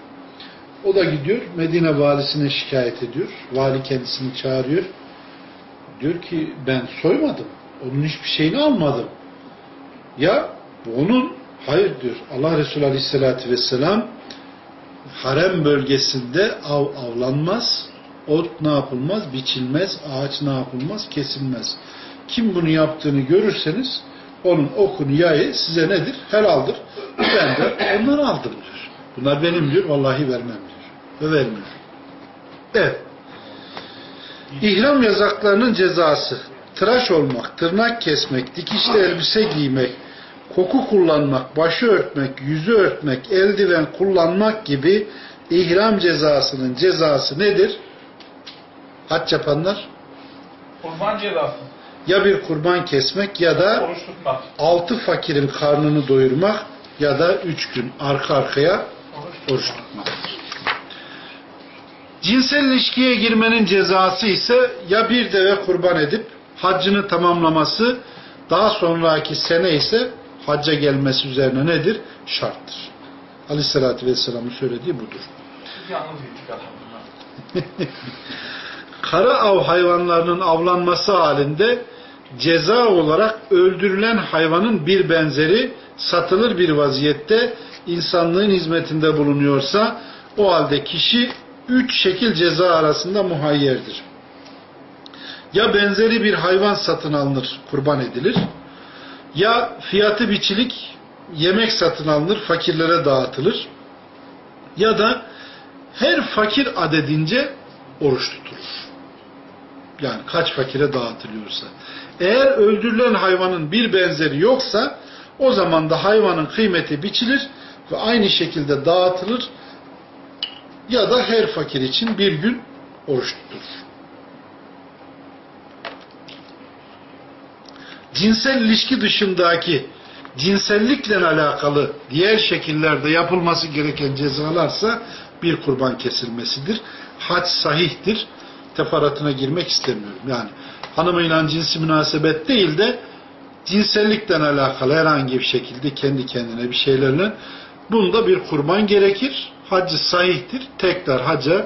O da gidiyor Medine valisine şikayet ediyor. Vali kendisini çağırıyor. Diyor ki ben soymadım. Onun hiçbir şeyini almadım. Ya onun hayır diyor. Allah Resulü Aleyhisselatü Vesselam harem bölgesinde av avlanmaz. Ot ne yapılmaz? Biçilmez. Ağaç ne yapılmaz? Kesilmez. Kim bunu yaptığını görürseniz onun okunu yayı size nedir? Helaldir. Ben de onları aldım diyor. Bunlar benim diyor. Vallahi vermem diyor. Ve vermiyor. Evet. İhram yazaklarının cezası. Tıraş olmak, tırnak kesmek, dikişli elbise giymek, koku kullanmak, başı örtmek, yüzü örtmek, eldiven kullanmak gibi ihram cezasının cezası nedir? Hac yapanlar Kurban cezası. ya bir kurban kesmek ya da altı fakirin karnını doyurmak ya da üç gün arka arkaya Oruç oruç tutmaktır. Cinsel ilişkiye girmenin cezası ise ya bir deve kurban edip haccını tamamlaması daha sonraki sene ise hacca gelmesi üzerine nedir? Şarttır. Aleyhissalatü Vesselam'ın söylediği budur. Kara av hayvanlarının avlanması halinde ceza olarak öldürülen hayvanın bir benzeri satılır bir vaziyette insanlığın hizmetinde bulunuyorsa o halde kişi üç şekil ceza arasında muhayyerdir. Ya benzeri bir hayvan satın alınır, kurban edilir. Ya fiyatı biçilik yemek satın alınır, fakirlere dağıtılır. Ya da her fakir adedince oruç tutulur. Yani kaç fakire dağıtılıyorsa. Eğer öldürülen hayvanın bir benzeri yoksa o zaman da hayvanın kıymeti biçilir ve aynı şekilde dağıtılır ya da her fakir için bir gün oruç tutulur. Cinsel ilişki dışındaki cinsellikle alakalı diğer şekillerde yapılması gereken cezalarsa bir kurban kesilmesidir. Hac sahihtir. Teferruatına girmek istemiyorum. Yani hanımıyla cinsi münasebet değil de cinsellikten alakalı herhangi bir şekilde kendi kendine bir şeylerle bunda bir kurban gerekir. Hacı sahihtir. Tekrar haca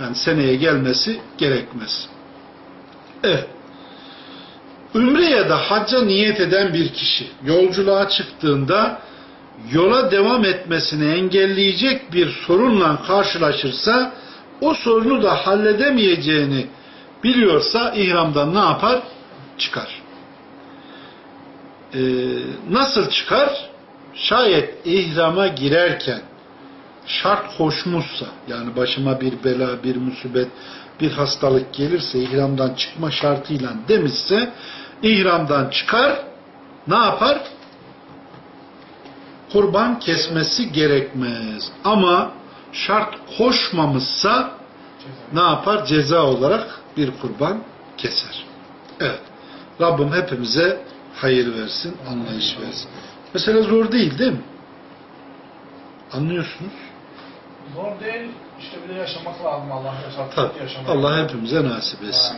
yani seneye gelmesi gerekmez. Evet. Ümre ya da hacca niyet eden bir kişi yolculuğa çıktığında yola devam etmesini engelleyecek bir sorunla karşılaşırsa o sorunu da halledemeyeceğini biliyorsa ihramdan ne yapar? Çıkar. Ee, nasıl çıkar? Şayet ihrama girerken şart koşmuşsa yani başıma bir bela, bir musibet, bir hastalık gelirse ihramdan çıkma şartıyla demişse ihramdan çıkar ne yapar? Kurban kesmesi gerekmez. Ama şart koşmamışsa ne yapar? Ceza olarak bir kurban keser. Evet. Rabbim hepimize hayır versin, anlayış versin. Mesela zor değil değil mi? Anlıyorsunuz. Zor değil. İşte bir de yaşamak lazım. Allah yaşamak. Allah hepimize nasip etsin.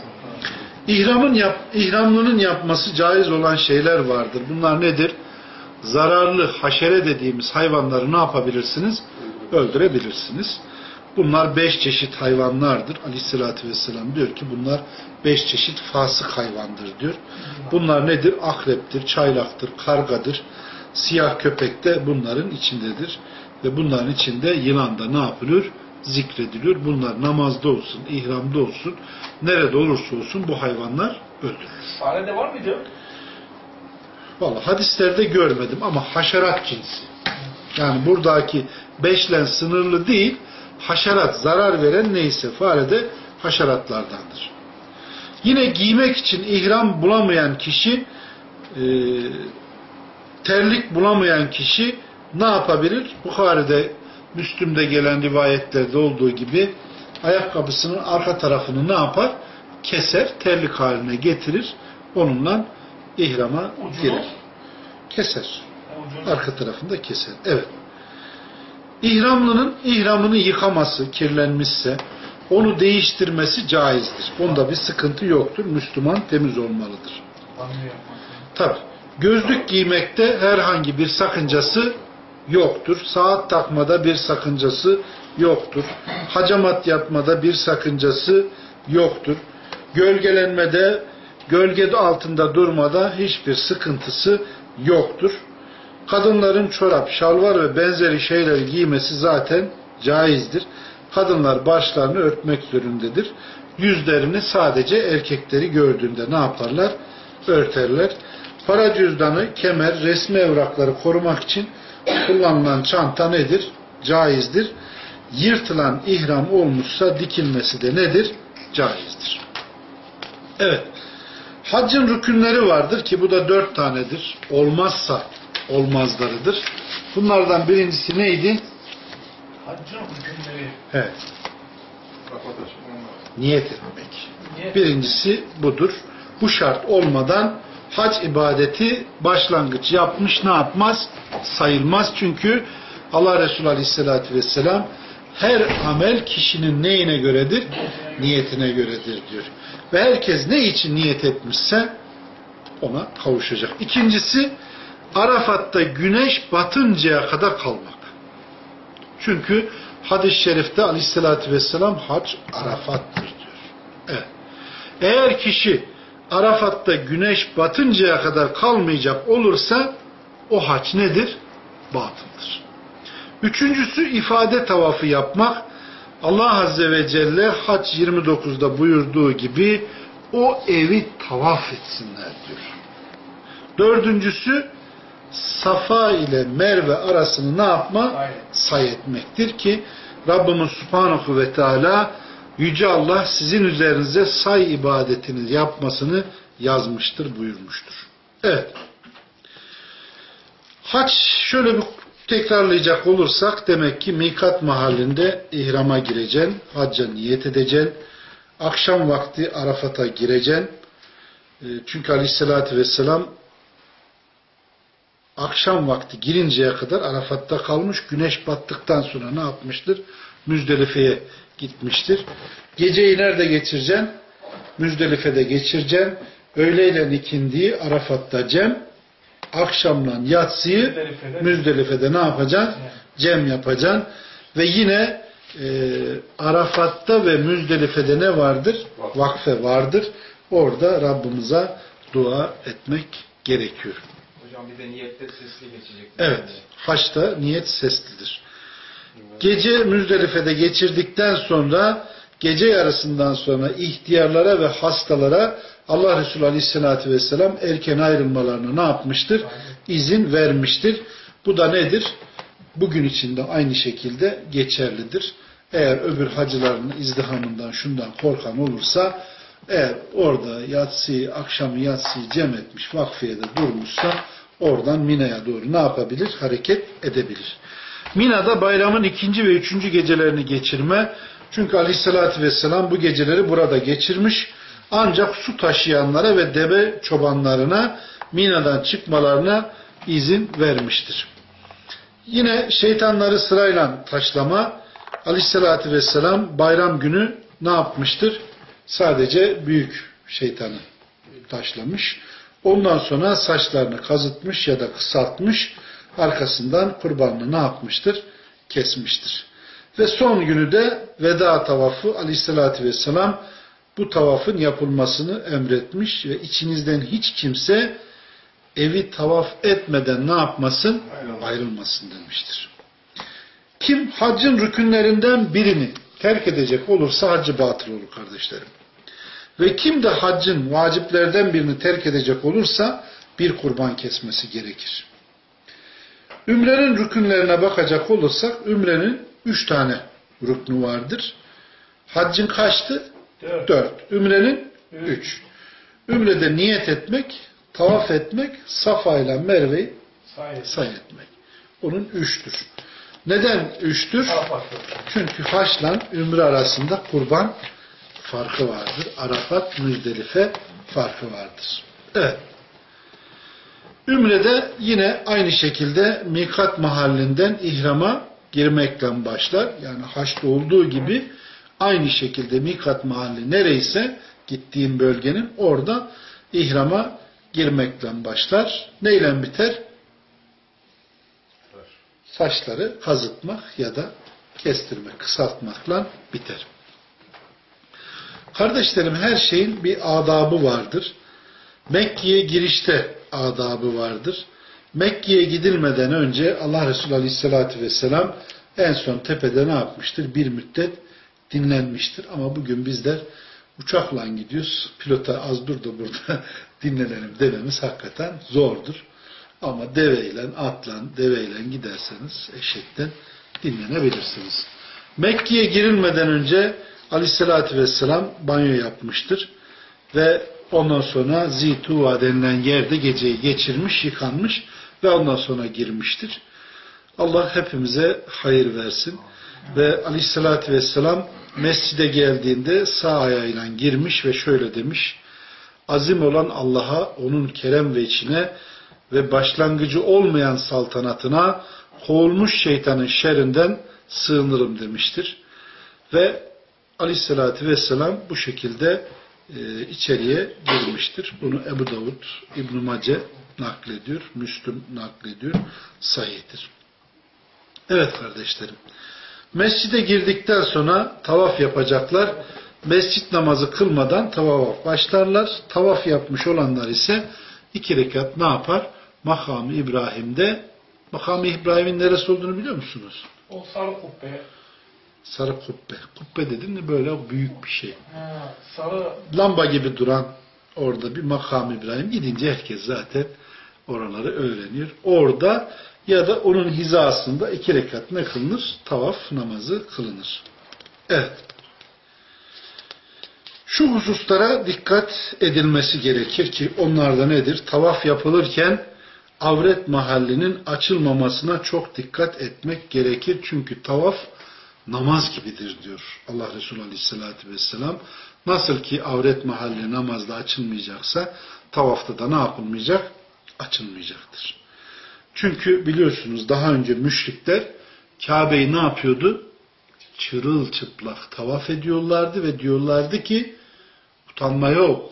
İhramın yap, ihramlının yapması caiz olan şeyler vardır. Bunlar nedir? Zararlı haşere dediğimiz hayvanları ne yapabilirsiniz? Öldürebilirsiniz. Bunlar beş çeşit hayvanlardır. Aleyhissalatü vesselam diyor ki bunlar beş çeşit fasık hayvandır diyor. Bunlar nedir? Akreptir, çaylaktır, kargadır, siyah köpek de bunların içindedir. Ve bunların içinde yılan da ne yapılır? Zikrediliyor. Bunlar namazda olsun, ihramda olsun, nerede olursa olsun bu hayvanlar öldürülür. Fare de var mıydı? Vallahi hadislerde görmedim ama haşerat cinsi. Yani buradaki beşlen sınırlı değil, haşerat zarar veren neyse fare de haşeratlardandır. Yine giymek için ihram bulamayan kişi e, terlik bulamayan kişi ne yapabilir? Bukhari'de Müslüm'de gelen rivayetlerde olduğu gibi ayakkabısının arka tarafını ne yapar? Keser, terlik haline getirir. Onunla ihrama Ucunu? girer. Keser. Ucunu. Arka tarafında keser. Evet. İhramlının ihramını yıkaması, kirlenmişse onu değiştirmesi caizdir. Onda bir sıkıntı yoktur. Müslüman temiz olmalıdır. Tabi. Gözlük giymekte herhangi bir sakıncası yoktur. Saat takmada bir sakıncası yoktur. Hacamat yapmada bir sakıncası yoktur. Gölgelenmede, gölge altında durmada hiçbir sıkıntısı yoktur. Kadınların çorap, şalvar ve benzeri şeyler giymesi zaten caizdir. Kadınlar başlarını örtmek zorundadır. Yüzlerini sadece erkekleri gördüğünde ne yaparlar? Örterler. Para cüzdanı, kemer, resmi evrakları korumak için kullanılan çanta nedir? Caizdir. Yırtılan ihram olmuşsa dikilmesi de nedir? Caizdir. Evet. Haccın rükünleri vardır ki bu da dört tanedir. Olmazsa olmazlarıdır. Bunlardan birincisi neydi? Haccın hükümleri. Evet. Niyet etmek. Birincisi budur. Bu şart olmadan hac ibadeti başlangıç yapmış ne yapmaz? Sayılmaz. Çünkü Allah Resulü Aleyhisselatü Vesselam her amel kişinin neyine göredir? Niyetine göredir diyor. Ve herkes ne için niyet etmişse ona kavuşacak. İkincisi Arafat'ta güneş batıncaya kadar kalmak. Çünkü hadis-i şerifte aleyhissalatü vesselam hac Arafat'tır diyor. Evet. Eğer kişi Arafat'ta güneş batıncaya kadar kalmayacak olursa o hac nedir? Batıldır. Üçüncüsü ifade tavafı yapmak. Allah Azze ve Celle Hac 29'da buyurduğu gibi o evi tavaf etsinler diyor. Dördüncüsü Safa ile Merve arasını ne yapma? Say etmektir ki Rabbimiz Subhanahu ve Teala Yüce Allah sizin üzerinize say ibadetini yapmasını yazmıştır, buyurmuştur. Evet. Haç şöyle bir tekrarlayacak olursak demek ki mikat mahallinde ihrama gireceksin, hacca niyet edeceksin, akşam vakti Arafat'a gireceksin. E, Çünkü aleyhissalatü vesselam akşam vakti girinceye kadar Arafat'ta kalmış, güneş battıktan sonra ne yapmıştır? Müzdelife'ye gitmiştir. Geceyi nerede geçireceksin? Müzdelife'de geçireceksin. Öğleyle ikindiyi Arafat'ta cem, akşamla yatsıyı Müzdelife'de. Müzdelife'de ne yapacaksın? Evet. Cem yapacaksın. Ve yine e, Arafat'ta ve Müzdelife'de ne vardır? Vakfe vardır. Orada Rabbimize dua etmek gerekiyor. Hocam bir de niyette sesli geçecek. Evet. Haçta niyet seslidir. Gece Müzdelife'de geçirdikten sonra gece yarısından sonra ihtiyarlara ve hastalara Allah Resulü Aleyhisselatü Vesselam erken ayrılmalarına ne yapmıştır? İzin vermiştir. Bu da nedir? Bugün içinde aynı şekilde geçerlidir. Eğer öbür hacıların izdihamından şundan korkan olursa eğer orada yatsıyı, akşamı yatsıyı cem etmiş, vakfiyede durmuşsa oradan Mina'ya doğru ne yapabilir? Hareket edebilir. Mina'da bayramın ikinci ve üçüncü gecelerini geçirme. Çünkü aleyhissalatü vesselam bu geceleri burada geçirmiş. Ancak su taşıyanlara ve deve çobanlarına Mina'dan çıkmalarına izin vermiştir. Yine şeytanları sırayla taşlama. Aleyhissalatü vesselam bayram günü ne yapmıştır? Sadece büyük şeytanı taşlamış. Ondan sonra saçlarını kazıtmış ya da kısaltmış. Arkasından kurbanını ne yapmıştır? Kesmiştir. Ve son günü de veda tavafı aleyhissalatü vesselam bu tavafın yapılmasını emretmiş ve içinizden hiç kimse evi tavaf etmeden ne yapmasın? Ayrılmasın demiştir. Kim haccın rükünlerinden birini terk edecek olursa haccı batıl olur kardeşlerim. Ve kim de haccın vaciplerden birini terk edecek olursa bir kurban kesmesi gerekir. Ümrenin rükünlerine bakacak olursak ümrenin üç tane rüknü vardır. Haccın kaçtı? Dört. Dört. Ümrenin üç. Ümrede niyet etmek, tavaf etmek, Safa ile Merve'yi say etmek. Onun üçtür. Neden üçtür? Çünkü haçla ümre arasında kurban farkı vardır. Arafat, Müzdelife farkı vardır. Evet. Ümrede yine aynı şekilde mikat mahallinden ihrama girmekle başlar. Yani haçta olduğu gibi aynı şekilde mikat mahalli nereyse gittiğin bölgenin orada ihrama girmekle başlar. Neyle biter? Saçları kazıtmak ya da kestirmek, kısaltmakla biter. Kardeşlerim her şeyin bir adabı vardır. Mekke'ye girişte adabı vardır. Mekke'ye gidilmeden önce Allah Resulü Aleyhisselatü Vesselam en son tepede ne yapmıştır? Bir müddet dinlenmiştir. Ama bugün bizler uçakla gidiyoruz. Pilota az dur da burada dinlenelim dememiz hakikaten zordur. Ama deveyle, atla, deveyle giderseniz eşekten dinlenebilirsiniz. Mekke'ye girilmeden önce Aleyhisselatü Vesselam banyo yapmıştır. Ve ondan sonra Zituva denilen yerde geceyi geçirmiş, yıkanmış ve ondan sonra girmiştir. Allah hepimize hayır versin. Ve Aleyhisselatü Vesselam mescide geldiğinde sağ ayağıyla girmiş ve şöyle demiş. Azim olan Allah'a, onun kerem ve içine ve başlangıcı olmayan saltanatına kovulmuş şeytanın şerrinden sığınırım demiştir. Ve aleyhissalatü vesselam bu şekilde e, içeriye girmiştir. Bunu Ebu Davud, İbn-i Mace naklediyor, Müslüm naklediyor, sahihtir. Evet kardeşlerim, mescide girdikten sonra tavaf yapacaklar. Mescit namazı kılmadan tavafa başlarlar. Tavaf yapmış olanlar ise iki rekat ne yapar? Makam-ı İbrahim'de Makam-ı İbrahim'in neresi olduğunu biliyor musunuz? O sarı kubbe. Sarı kubbe. Kubbe dedim de böyle büyük bir şey. Ha, sarı Lamba gibi duran orada bir makam İbrahim. Gidince herkes zaten oraları öğreniyor. Orada ya da onun hizasında iki rekat ne kılınır? Tavaf namazı kılınır. Evet. Şu hususlara dikkat edilmesi gerekir ki onlar da nedir? Tavaf yapılırken avret mahallinin açılmamasına çok dikkat etmek gerekir. Çünkü tavaf namaz gibidir diyor Allah Resulü Aleyhisselatü Vesselam. Nasıl ki avret mahalli namazda açılmayacaksa tavafta da ne yapılmayacak? Açılmayacaktır. Çünkü biliyorsunuz daha önce müşrikler Kabe'yi ne yapıyordu? Çırılçıplak tavaf ediyorlardı ve diyorlardı ki utanma yok.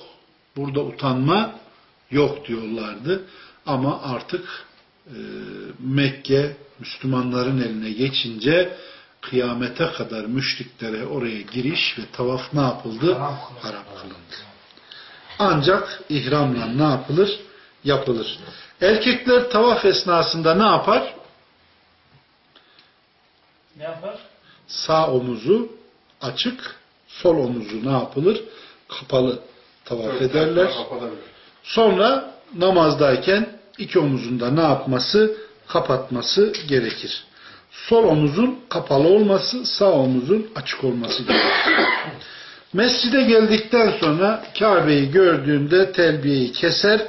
Burada utanma yok diyorlardı. Ama artık e, Mekke Müslümanların eline geçince kıyamete kadar müşriklere oraya giriş ve tavaf ne yapıldı? Haram kılındı. Ancak ihramla ne yapılır? Yapılır. Erkekler tavaf esnasında ne yapar? ne yapar? Sağ omuzu açık, sol omuzu ne yapılır? Kapalı tavaf ederler. Sonra namazdayken iki omuzunda ne yapması? Kapatması gerekir. Sol omuzun kapalı olması, sağ omuzun açık olması gerekir. Mescide geldikten sonra Kabe'yi gördüğünde telbiyeyi keser.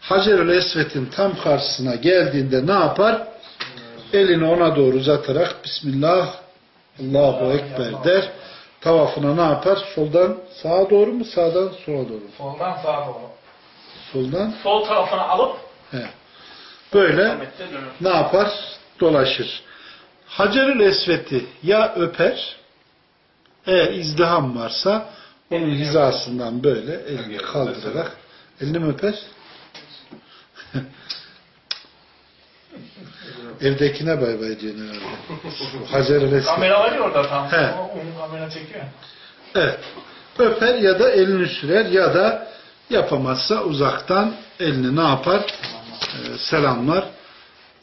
Hacer-ül Esvet'in tam karşısına geldiğinde ne yapar? Elini ona doğru uzatarak Bismillah, Allahu Ekber der. Tavafına ne yapar? Soldan sağa doğru mu? Sağdan sola doğru mu? Soldan sağa doğru. Soldan. Sol tarafını alıp He. Böyle ne yapar? Dolaşır. Hacer-ül Esvet'i ya öper, eğer izdiham varsa onun hizasından böyle elini kaldırarak elini mi öper? Evdekine bay bay diyor herhalde. Hacer-i Resmi. Kamera var ya orada tam. He. Onun kamera çekiyor. Evet. Öper ya da elini sürer ya da yapamazsa uzaktan elini ne yapar? Ee, selamlar.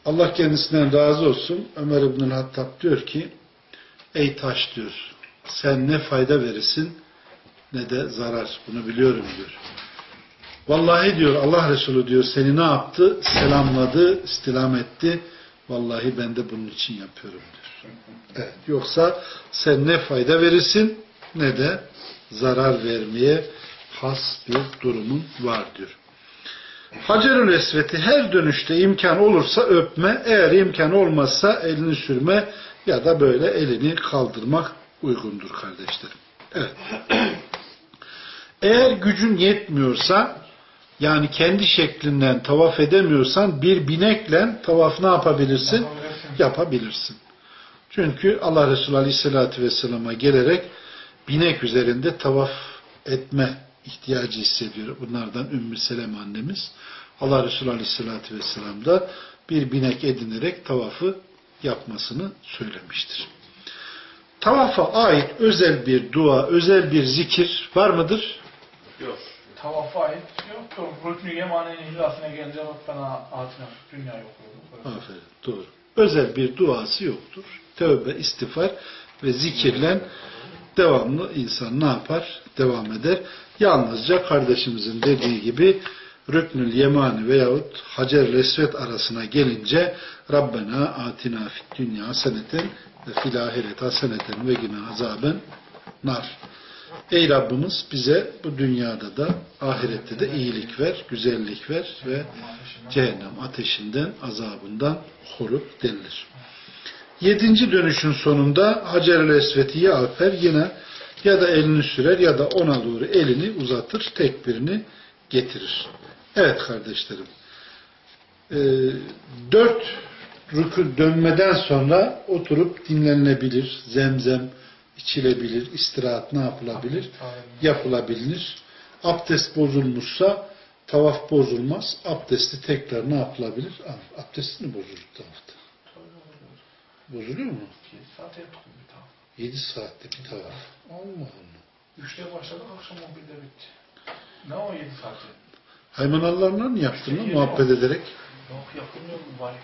Allah kendisinden razı olsun. Ömer İbn Hattab diyor ki ey taş diyor sen ne fayda verirsin ne de zarar. Bunu biliyorum diyor. Vallahi diyor Allah Resulü diyor seni ne yaptı? Selamladı, istilam etti. Vallahi ben de bunun için yapıyorum diyor. Evet, yoksa sen ne fayda verirsin ne de zarar vermeye has bir durumun var diyor. Hacerül Esvet'i her dönüşte imkan olursa öpme, eğer imkan olmazsa elini sürme ya da böyle elini kaldırmak uygundur kardeşlerim. Evet. Eğer gücün yetmiyorsa yani kendi şeklinden tavaf edemiyorsan bir binekle tavaf ne yapabilirsin? Yapabilirsin. Çünkü Allah Resulü Aleyhisselatü Vesselam'a gelerek binek üzerinde tavaf etme ihtiyacı hissediyor. Bunlardan Ümmü Selem annemiz. Allah Resulü Aleyhisselatü Vesselam da bir binek edinerek tavafı yapmasını söylemiştir. Tavafa ait özel bir dua, özel bir zikir var mıdır? Yok. Tavafa ait yok. Rüknü Yemane'nin hillasına gelince Rabbena atina fid dünya yok. Aferin. Doğru. Özel bir duası yoktur. Tövbe, istiğfar ve zikirle devamlı insan ne yapar? Devam eder. Yalnızca kardeşimizin dediği gibi Rüknül Yemani veyahut Hacer Resvet arasına gelince Rabbena atina fid dünya haseneten ve fil ahiret haseneten ve gine azaben nar. Ey Rabbimiz bize bu dünyada da ahirette de iyilik ver, güzellik ver ve cehennem ateşinden, azabından koru denilir. Yedinci dönüşün sonunda Hacer-ül Esvet'i alper yine ya da elini sürer ya da ona doğru elini uzatır, tekbirini getirir. Evet kardeşlerim. Ee, dört rükün dönmeden sonra oturup dinlenilebilir, zemzem içilebilir, istirahat ne yapılabilir? Yapılabilir. Abdest bozulmuşsa tavaf bozulmaz. Abdesti tekrar ne yapılabilir? Aa, Abdesti mi bozulur tavafta? Bozuluyor mu? Saat 7 saatte bir tavaf. Allah Allah. Üçte başladık akşam 11'de bitti. Ne o 7 saati? Haymanallarla mı yaptın lan muhabbet ederek? Yok yapılmıyor mübarek.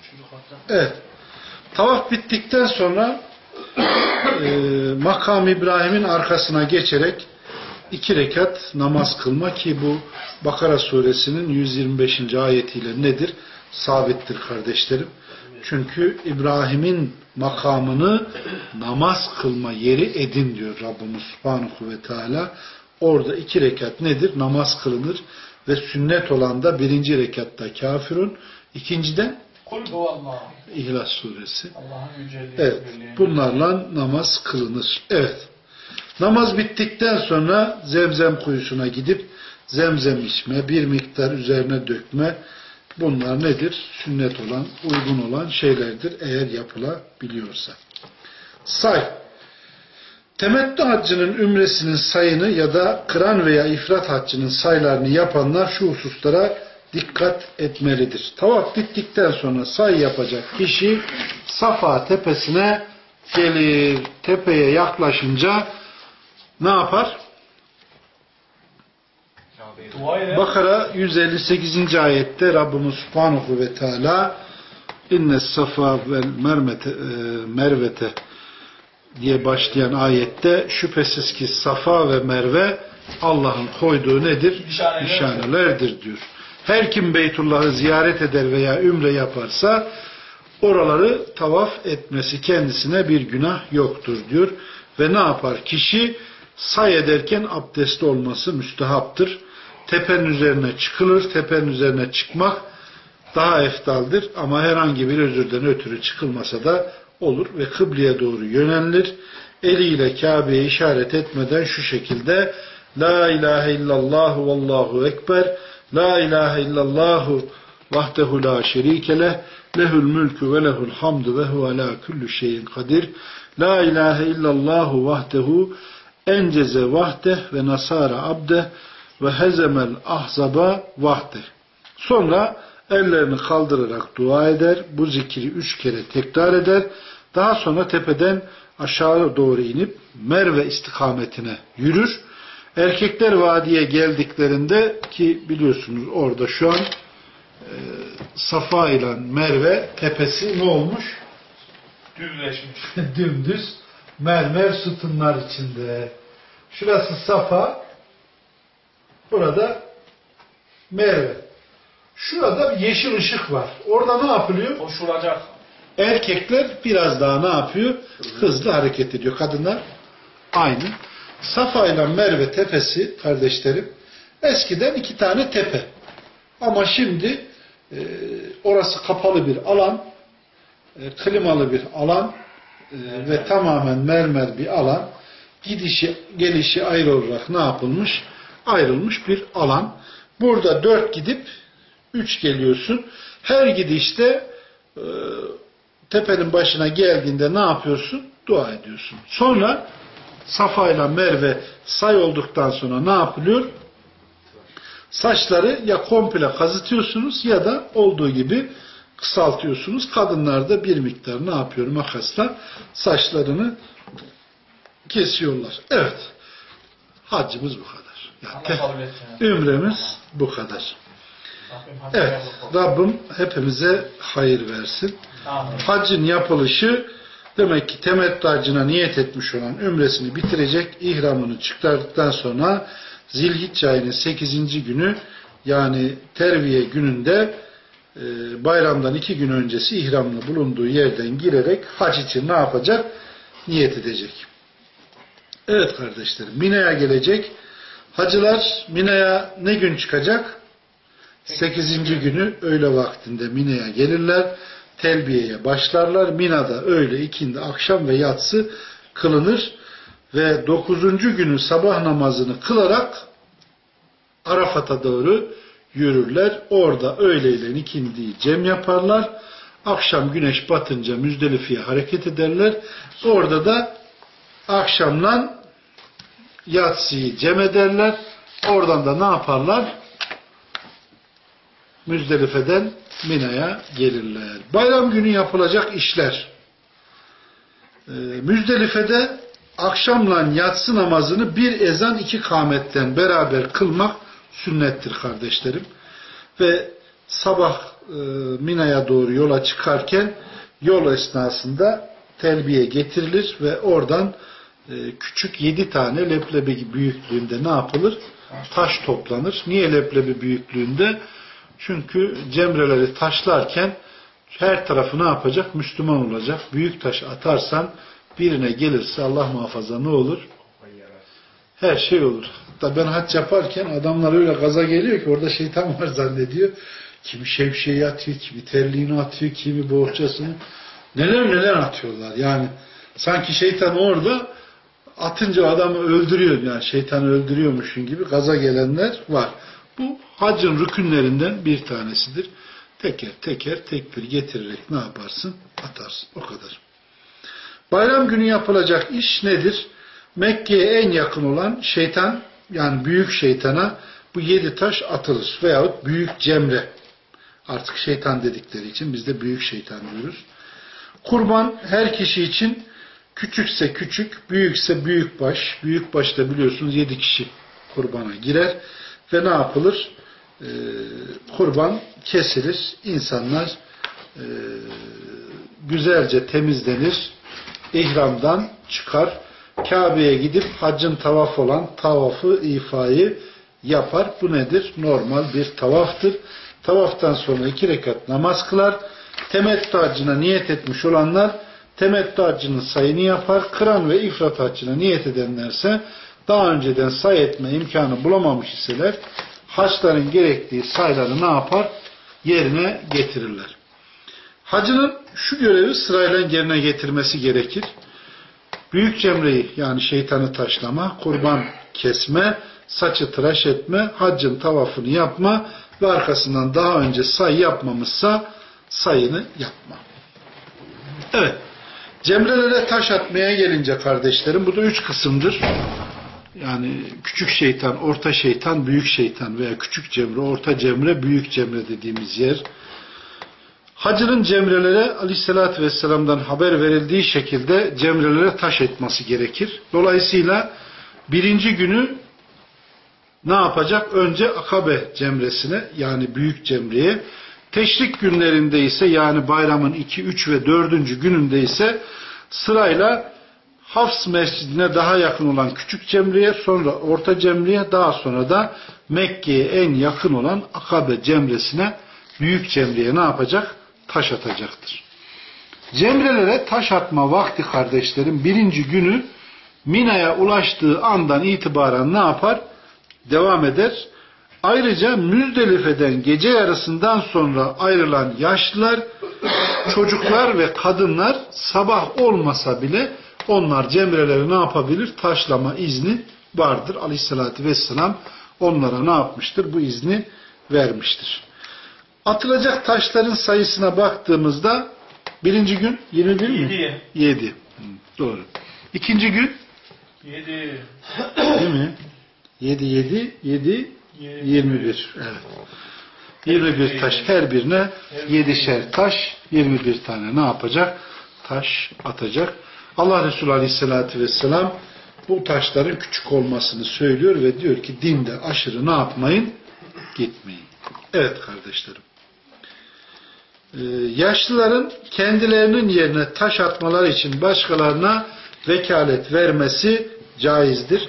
Üçüncü katta. Evet. Tavaf bittikten sonra e, makam İbrahim'in arkasına geçerek iki rekat namaz kılma ki bu Bakara suresinin 125. ayetiyle nedir? Sabittir kardeşlerim. Çünkü İbrahim'in makamını namaz kılma yeri edin diyor Rabbimiz Subhanahu ve Teala. Orada iki rekat nedir? Namaz kılınır ve sünnet olan da birinci rekatta kafirun, ikinciden. İhlas suresi. Evet. Bunlarla namaz kılınır. Evet. Namaz bittikten sonra zemzem kuyusuna gidip zemzem içme, bir miktar üzerine dökme. Bunlar nedir? Sünnet olan, uygun olan şeylerdir eğer yapılabiliyorsa. Say. Temettü haccının ümresinin sayını ya da kıran veya ifrat haccının sayılarını yapanlar şu hususlara dikkat etmelidir. Tavaf bittikten sonra say yapacak kişi Safa tepesine gelir. Tepeye yaklaşınca ne yapar? Bakara 158. ayette Rabbimiz Subhanahu ve Teala inne safa vel mermete, e, mervete diye başlayan ayette şüphesiz ki Safa ve Merve Allah'ın koyduğu nedir? Nişaneler. Nişanelerdir diyor. Her kim Beytullah'ı ziyaret eder veya ümre yaparsa oraları tavaf etmesi kendisine bir günah yoktur diyor. Ve ne yapar? Kişi say ederken abdestli olması müstehaptır. Tepenin üzerine çıkılır. Tepenin üzerine çıkmak daha eftaldir ama herhangi bir özürden ötürü çıkılmasa da olur ve kıbleye doğru yönelilir. Eliyle Kabe'ye işaret etmeden şu şekilde La ilahe illallah vallahu ekber La ilahe illallah vahdehu la şerike leh lehul mülkü ve lehul hamdu ve huve ala kullu şeyin kadir La ilahe illallah vahdehu enceze vahde ve nasara abde ve hezemel ahzaba vahde. Sonra ellerini kaldırarak dua eder. Bu zikri üç kere tekrar eder. Daha sonra tepeden aşağı doğru inip Merve istikametine yürür. Erkekler vadiye geldiklerinde ki biliyorsunuz orada şu an e, Safa ile Merve tepesi ne olmuş? Düzleşmiş. Dümdüz mermer sütunlar içinde. Şurası Safa, burada Merve. Şurada bir yeşil ışık var. Orada ne yapılıyor? Koşulacak. Erkekler biraz daha ne yapıyor? Hızlı hareket ediyor. Kadınlar aynı. Safa ile Merve tepesi kardeşlerim eskiden iki tane tepe. Ama şimdi e, orası kapalı bir alan, e, klimalı bir alan e, ve tamamen mermer bir alan. Gidişi, gelişi ayrı olarak ne yapılmış? Ayrılmış bir alan. Burada dört gidip üç geliyorsun. Her gidişte e, tepenin başına geldiğinde ne yapıyorsun? Dua ediyorsun. Sonra Safa ile Merve say olduktan sonra ne yapılıyor? Saçları ya komple kazıtıyorsunuz ya da olduğu gibi kısaltıyorsunuz. Kadınlar da bir miktar ne yapıyor makasla saçlarını kesiyorlar. Evet. Haccımız bu kadar. Ümremiz bu kadar. Evet. Rabbim hepimize hayır versin. Amin. Haccın yapılışı demek ki temettü hacına niyet etmiş olan ümresini bitirecek, ihramını çıkardıktan sonra Zilhicce ayının 8. günü yani terviye gününde e, bayramdan iki gün öncesi ihramlı bulunduğu yerden girerek hac için ne yapacak? Niyet edecek. Evet kardeşlerim Mina'ya gelecek. Hacılar Mina'ya ne gün çıkacak? 8. günü öğle vaktinde Mina'ya gelirler. Telbiyeye başlarlar. Mina'da öğle, ikindi, akşam ve yatsı kılınır. Ve 9. günü sabah namazını kılarak Arafat'a doğru yürürler. Orada öğleyle ikindiyi cem yaparlar. Akşam güneş batınca Müzdelife'ye hareket ederler. Orada da akşamdan yatsıyı cem ederler. Oradan da ne yaparlar? Müzdelife'den Mina'ya gelirler. Bayram günü yapılacak işler. Ee, Müzdelife'de akşamla yatsı namazını bir ezan iki kametten beraber kılmak sünnettir kardeşlerim. Ve sabah e, Mina'ya doğru yola çıkarken yol esnasında telbiye getirilir ve oradan küçük yedi tane leblebi büyüklüğünde ne yapılır? Taş toplanır. Niye leblebi büyüklüğünde? Çünkü cemreleri taşlarken her tarafı ne yapacak? Müslüman olacak. Büyük taş atarsan birine gelirse Allah muhafaza ne olur? Her şey olur. Hatta ben haç yaparken adamlar öyle gaza geliyor ki orada şeytan var zannediyor. Kimi şevşeyi atıyor, kimi terliğini atıyor, kimi bohçasını. Neler neler atıyorlar. Yani sanki şeytan orada atınca adamı öldürüyor. Yani şeytanı öldürüyormuşsun gibi gaza gelenler var. Bu hacın rükünlerinden bir tanesidir. Teker teker tekbir getirerek ne yaparsın? Atarsın. O kadar. Bayram günü yapılacak iş nedir? Mekke'ye en yakın olan şeytan yani büyük şeytana bu yedi taş atılır. Veyahut büyük cemre. Artık şeytan dedikleri için biz de büyük şeytan diyoruz. Kurban her kişi için küçükse küçük, büyükse büyük baş. Büyük baş da biliyorsunuz yedi kişi kurbana girer. Ve ne yapılır? Ee, kurban kesilir. İnsanlar e, güzelce temizlenir. İhramdan çıkar. Kabe'ye gidip haccın tavaf olan tavafı ifayı yapar. Bu nedir? Normal bir tavaftır. Tavaftan sonra iki rekat namaz kılar. Temettü haccına niyet etmiş olanlar temettü haccının sayını yapar. Kıran ve ifrat haccına niyet edenlerse daha önceden say etme imkanı bulamamış iseler haçların gerektiği sayıları ne yapar? Yerine getirirler. Hacının şu görevi sırayla yerine getirmesi gerekir. Büyük cemreyi yani şeytanı taşlama, kurban kesme, saçı tıraş etme, haccın tavafını yapma ve arkasından daha önce say yapmamışsa sayını yapma. Evet. Cemrelere taş atmaya gelince kardeşlerim bu da üç kısımdır. Yani küçük şeytan, orta şeytan, büyük şeytan veya küçük cemre, orta cemre, büyük cemre dediğimiz yer. Hacının cemrelere aleyhissalatü vesselam'dan haber verildiği şekilde cemrelere taş etmesi gerekir. Dolayısıyla birinci günü ne yapacak? Önce akabe cemresine yani büyük cemreye teşrik günlerinde ise yani bayramın 2, 3 ve 4. gününde ise sırayla Hafs mescidine daha yakın olan küçük cemriye sonra orta cemriye daha sonra da Mekke'ye en yakın olan akabe cemresine büyük cemriye ne yapacak? Taş atacaktır. Cemrelere taş atma vakti kardeşlerim birinci günü Mina'ya ulaştığı andan itibaren ne yapar? Devam eder. Ayrıca Müzdelife'den gece yarısından sonra ayrılan yaşlılar, çocuklar ve kadınlar sabah olmasa bile onlar cemreleri ne yapabilir? Taşlama izni vardır. Aleyhissalatü vesselam onlara ne yapmıştır? Bu izni vermiştir. Atılacak taşların sayısına baktığımızda birinci gün 21 mi? 7. 7. Doğru. İkinci gün 7. değil mi? 7, 7, 7, 21. Evet. 21 taş her birine 7'şer taş 21 tane ne yapacak? Taş atacak. Allah Resulü Aleyhisselatü Vesselam bu taşların küçük olmasını söylüyor ve diyor ki dinde aşırı ne yapmayın? Gitmeyin. Evet kardeşlerim. Ee, yaşlıların kendilerinin yerine taş atmaları için başkalarına vekalet vermesi caizdir.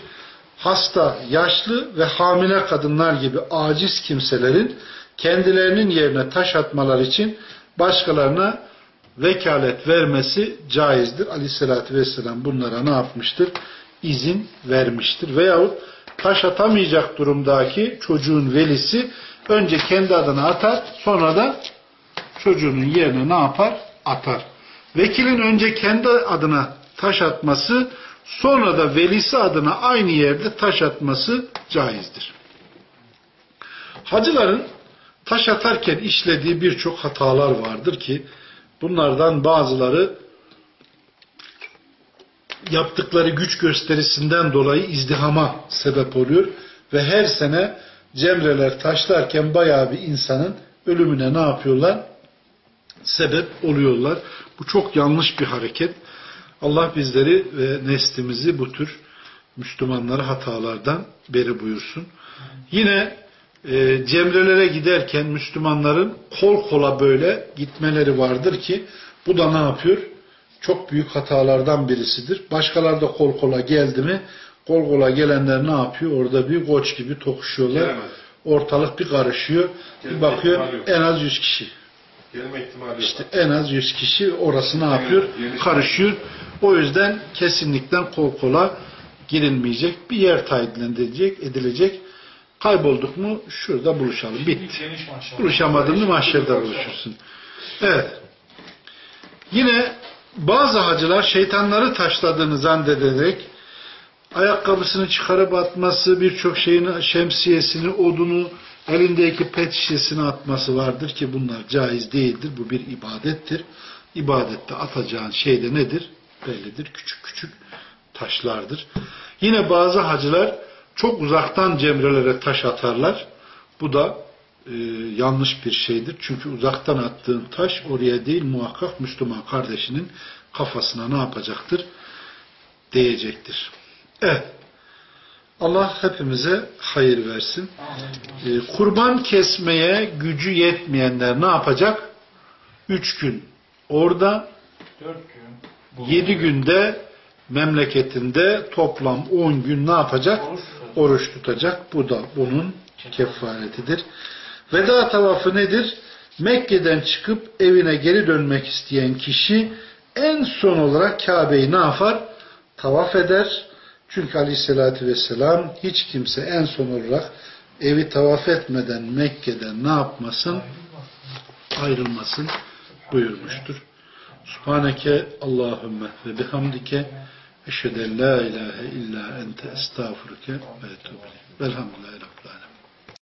Hasta, yaşlı ve hamile kadınlar gibi aciz kimselerin kendilerinin yerine taş atmalar için başkalarına vekalet vermesi caizdir. Aleyhissalatü vesselam bunlara ne yapmıştır? İzin vermiştir. Veyahut taş atamayacak durumdaki çocuğun velisi önce kendi adına atar sonra da çocuğunun yerine ne yapar? Atar. Vekilin önce kendi adına taş atması sonra da velisi adına aynı yerde taş atması caizdir. Hacıların taş atarken işlediği birçok hatalar vardır ki bunlardan bazıları yaptıkları güç gösterisinden dolayı izdihama sebep oluyor ve her sene cemreler taşlarken bayağı bir insanın ölümüne ne yapıyorlar? Sebep oluyorlar. Bu çok yanlış bir hareket. Allah bizleri ve neslimizi bu tür Müslümanları hatalardan beri buyursun. Yine e, cemrelere giderken Müslümanların kol kola böyle gitmeleri vardır ki bu da ne yapıyor? Çok büyük hatalardan birisidir. Başkaları da kol kola geldi mi kol kola gelenler ne yapıyor? Orada bir koç gibi tokuşuyorlar. Gelemez. Ortalık bir karışıyor. Gelme bir bakıyor en az 100 kişi. Gelme ihtimali yok. İşte en az 100 kişi orası ne yapıyor? Yeni- Karışıyor. O yüzden kesinlikle kol kola girilmeyecek. Bir yer tayin edilecek, edilecek. Kaybolduk mu şurada buluşalım. Bitti. Buluşamadın mı mahşerde buluşursun. Evet. Yine bazı hacılar şeytanları taşladığını zannederek ayakkabısını çıkarıp atması, birçok şeyini, şemsiyesini, odunu, elindeki pet şişesini atması vardır ki bunlar caiz değildir. Bu bir ibadettir. İbadette atacağın şey de nedir? Bellidir. Küçük küçük taşlardır. Yine bazı hacılar çok uzaktan cemrelere taş atarlar. Bu da e, yanlış bir şeydir. Çünkü uzaktan attığın taş oraya değil muhakkak Müslüman kardeşinin kafasına ne yapacaktır? Değecektir. Evet. Allah hepimize hayır versin. E, kurban kesmeye gücü yetmeyenler ne yapacak? Üç gün orada, 4 gün. yedi günde memleketinde toplam on gün ne yapacak? Oruç tutacak. Oruç tutacak. Bu da bunun kefaretidir. Veda tavafı nedir? Mekke'den çıkıp evine geri dönmek isteyen kişi en son olarak Kabe'yi ne yapar? Tavaf eder. Çünkü aleyhissalatü vesselam hiç kimse en son olarak evi tavaf etmeden Mekke'den ne yapmasın? Ayrılmasın buyurmuştur. Subhaneke Allahümme ve bihamdike eşheden la ilahe illa ente estağfurke ve Rabbil alemin.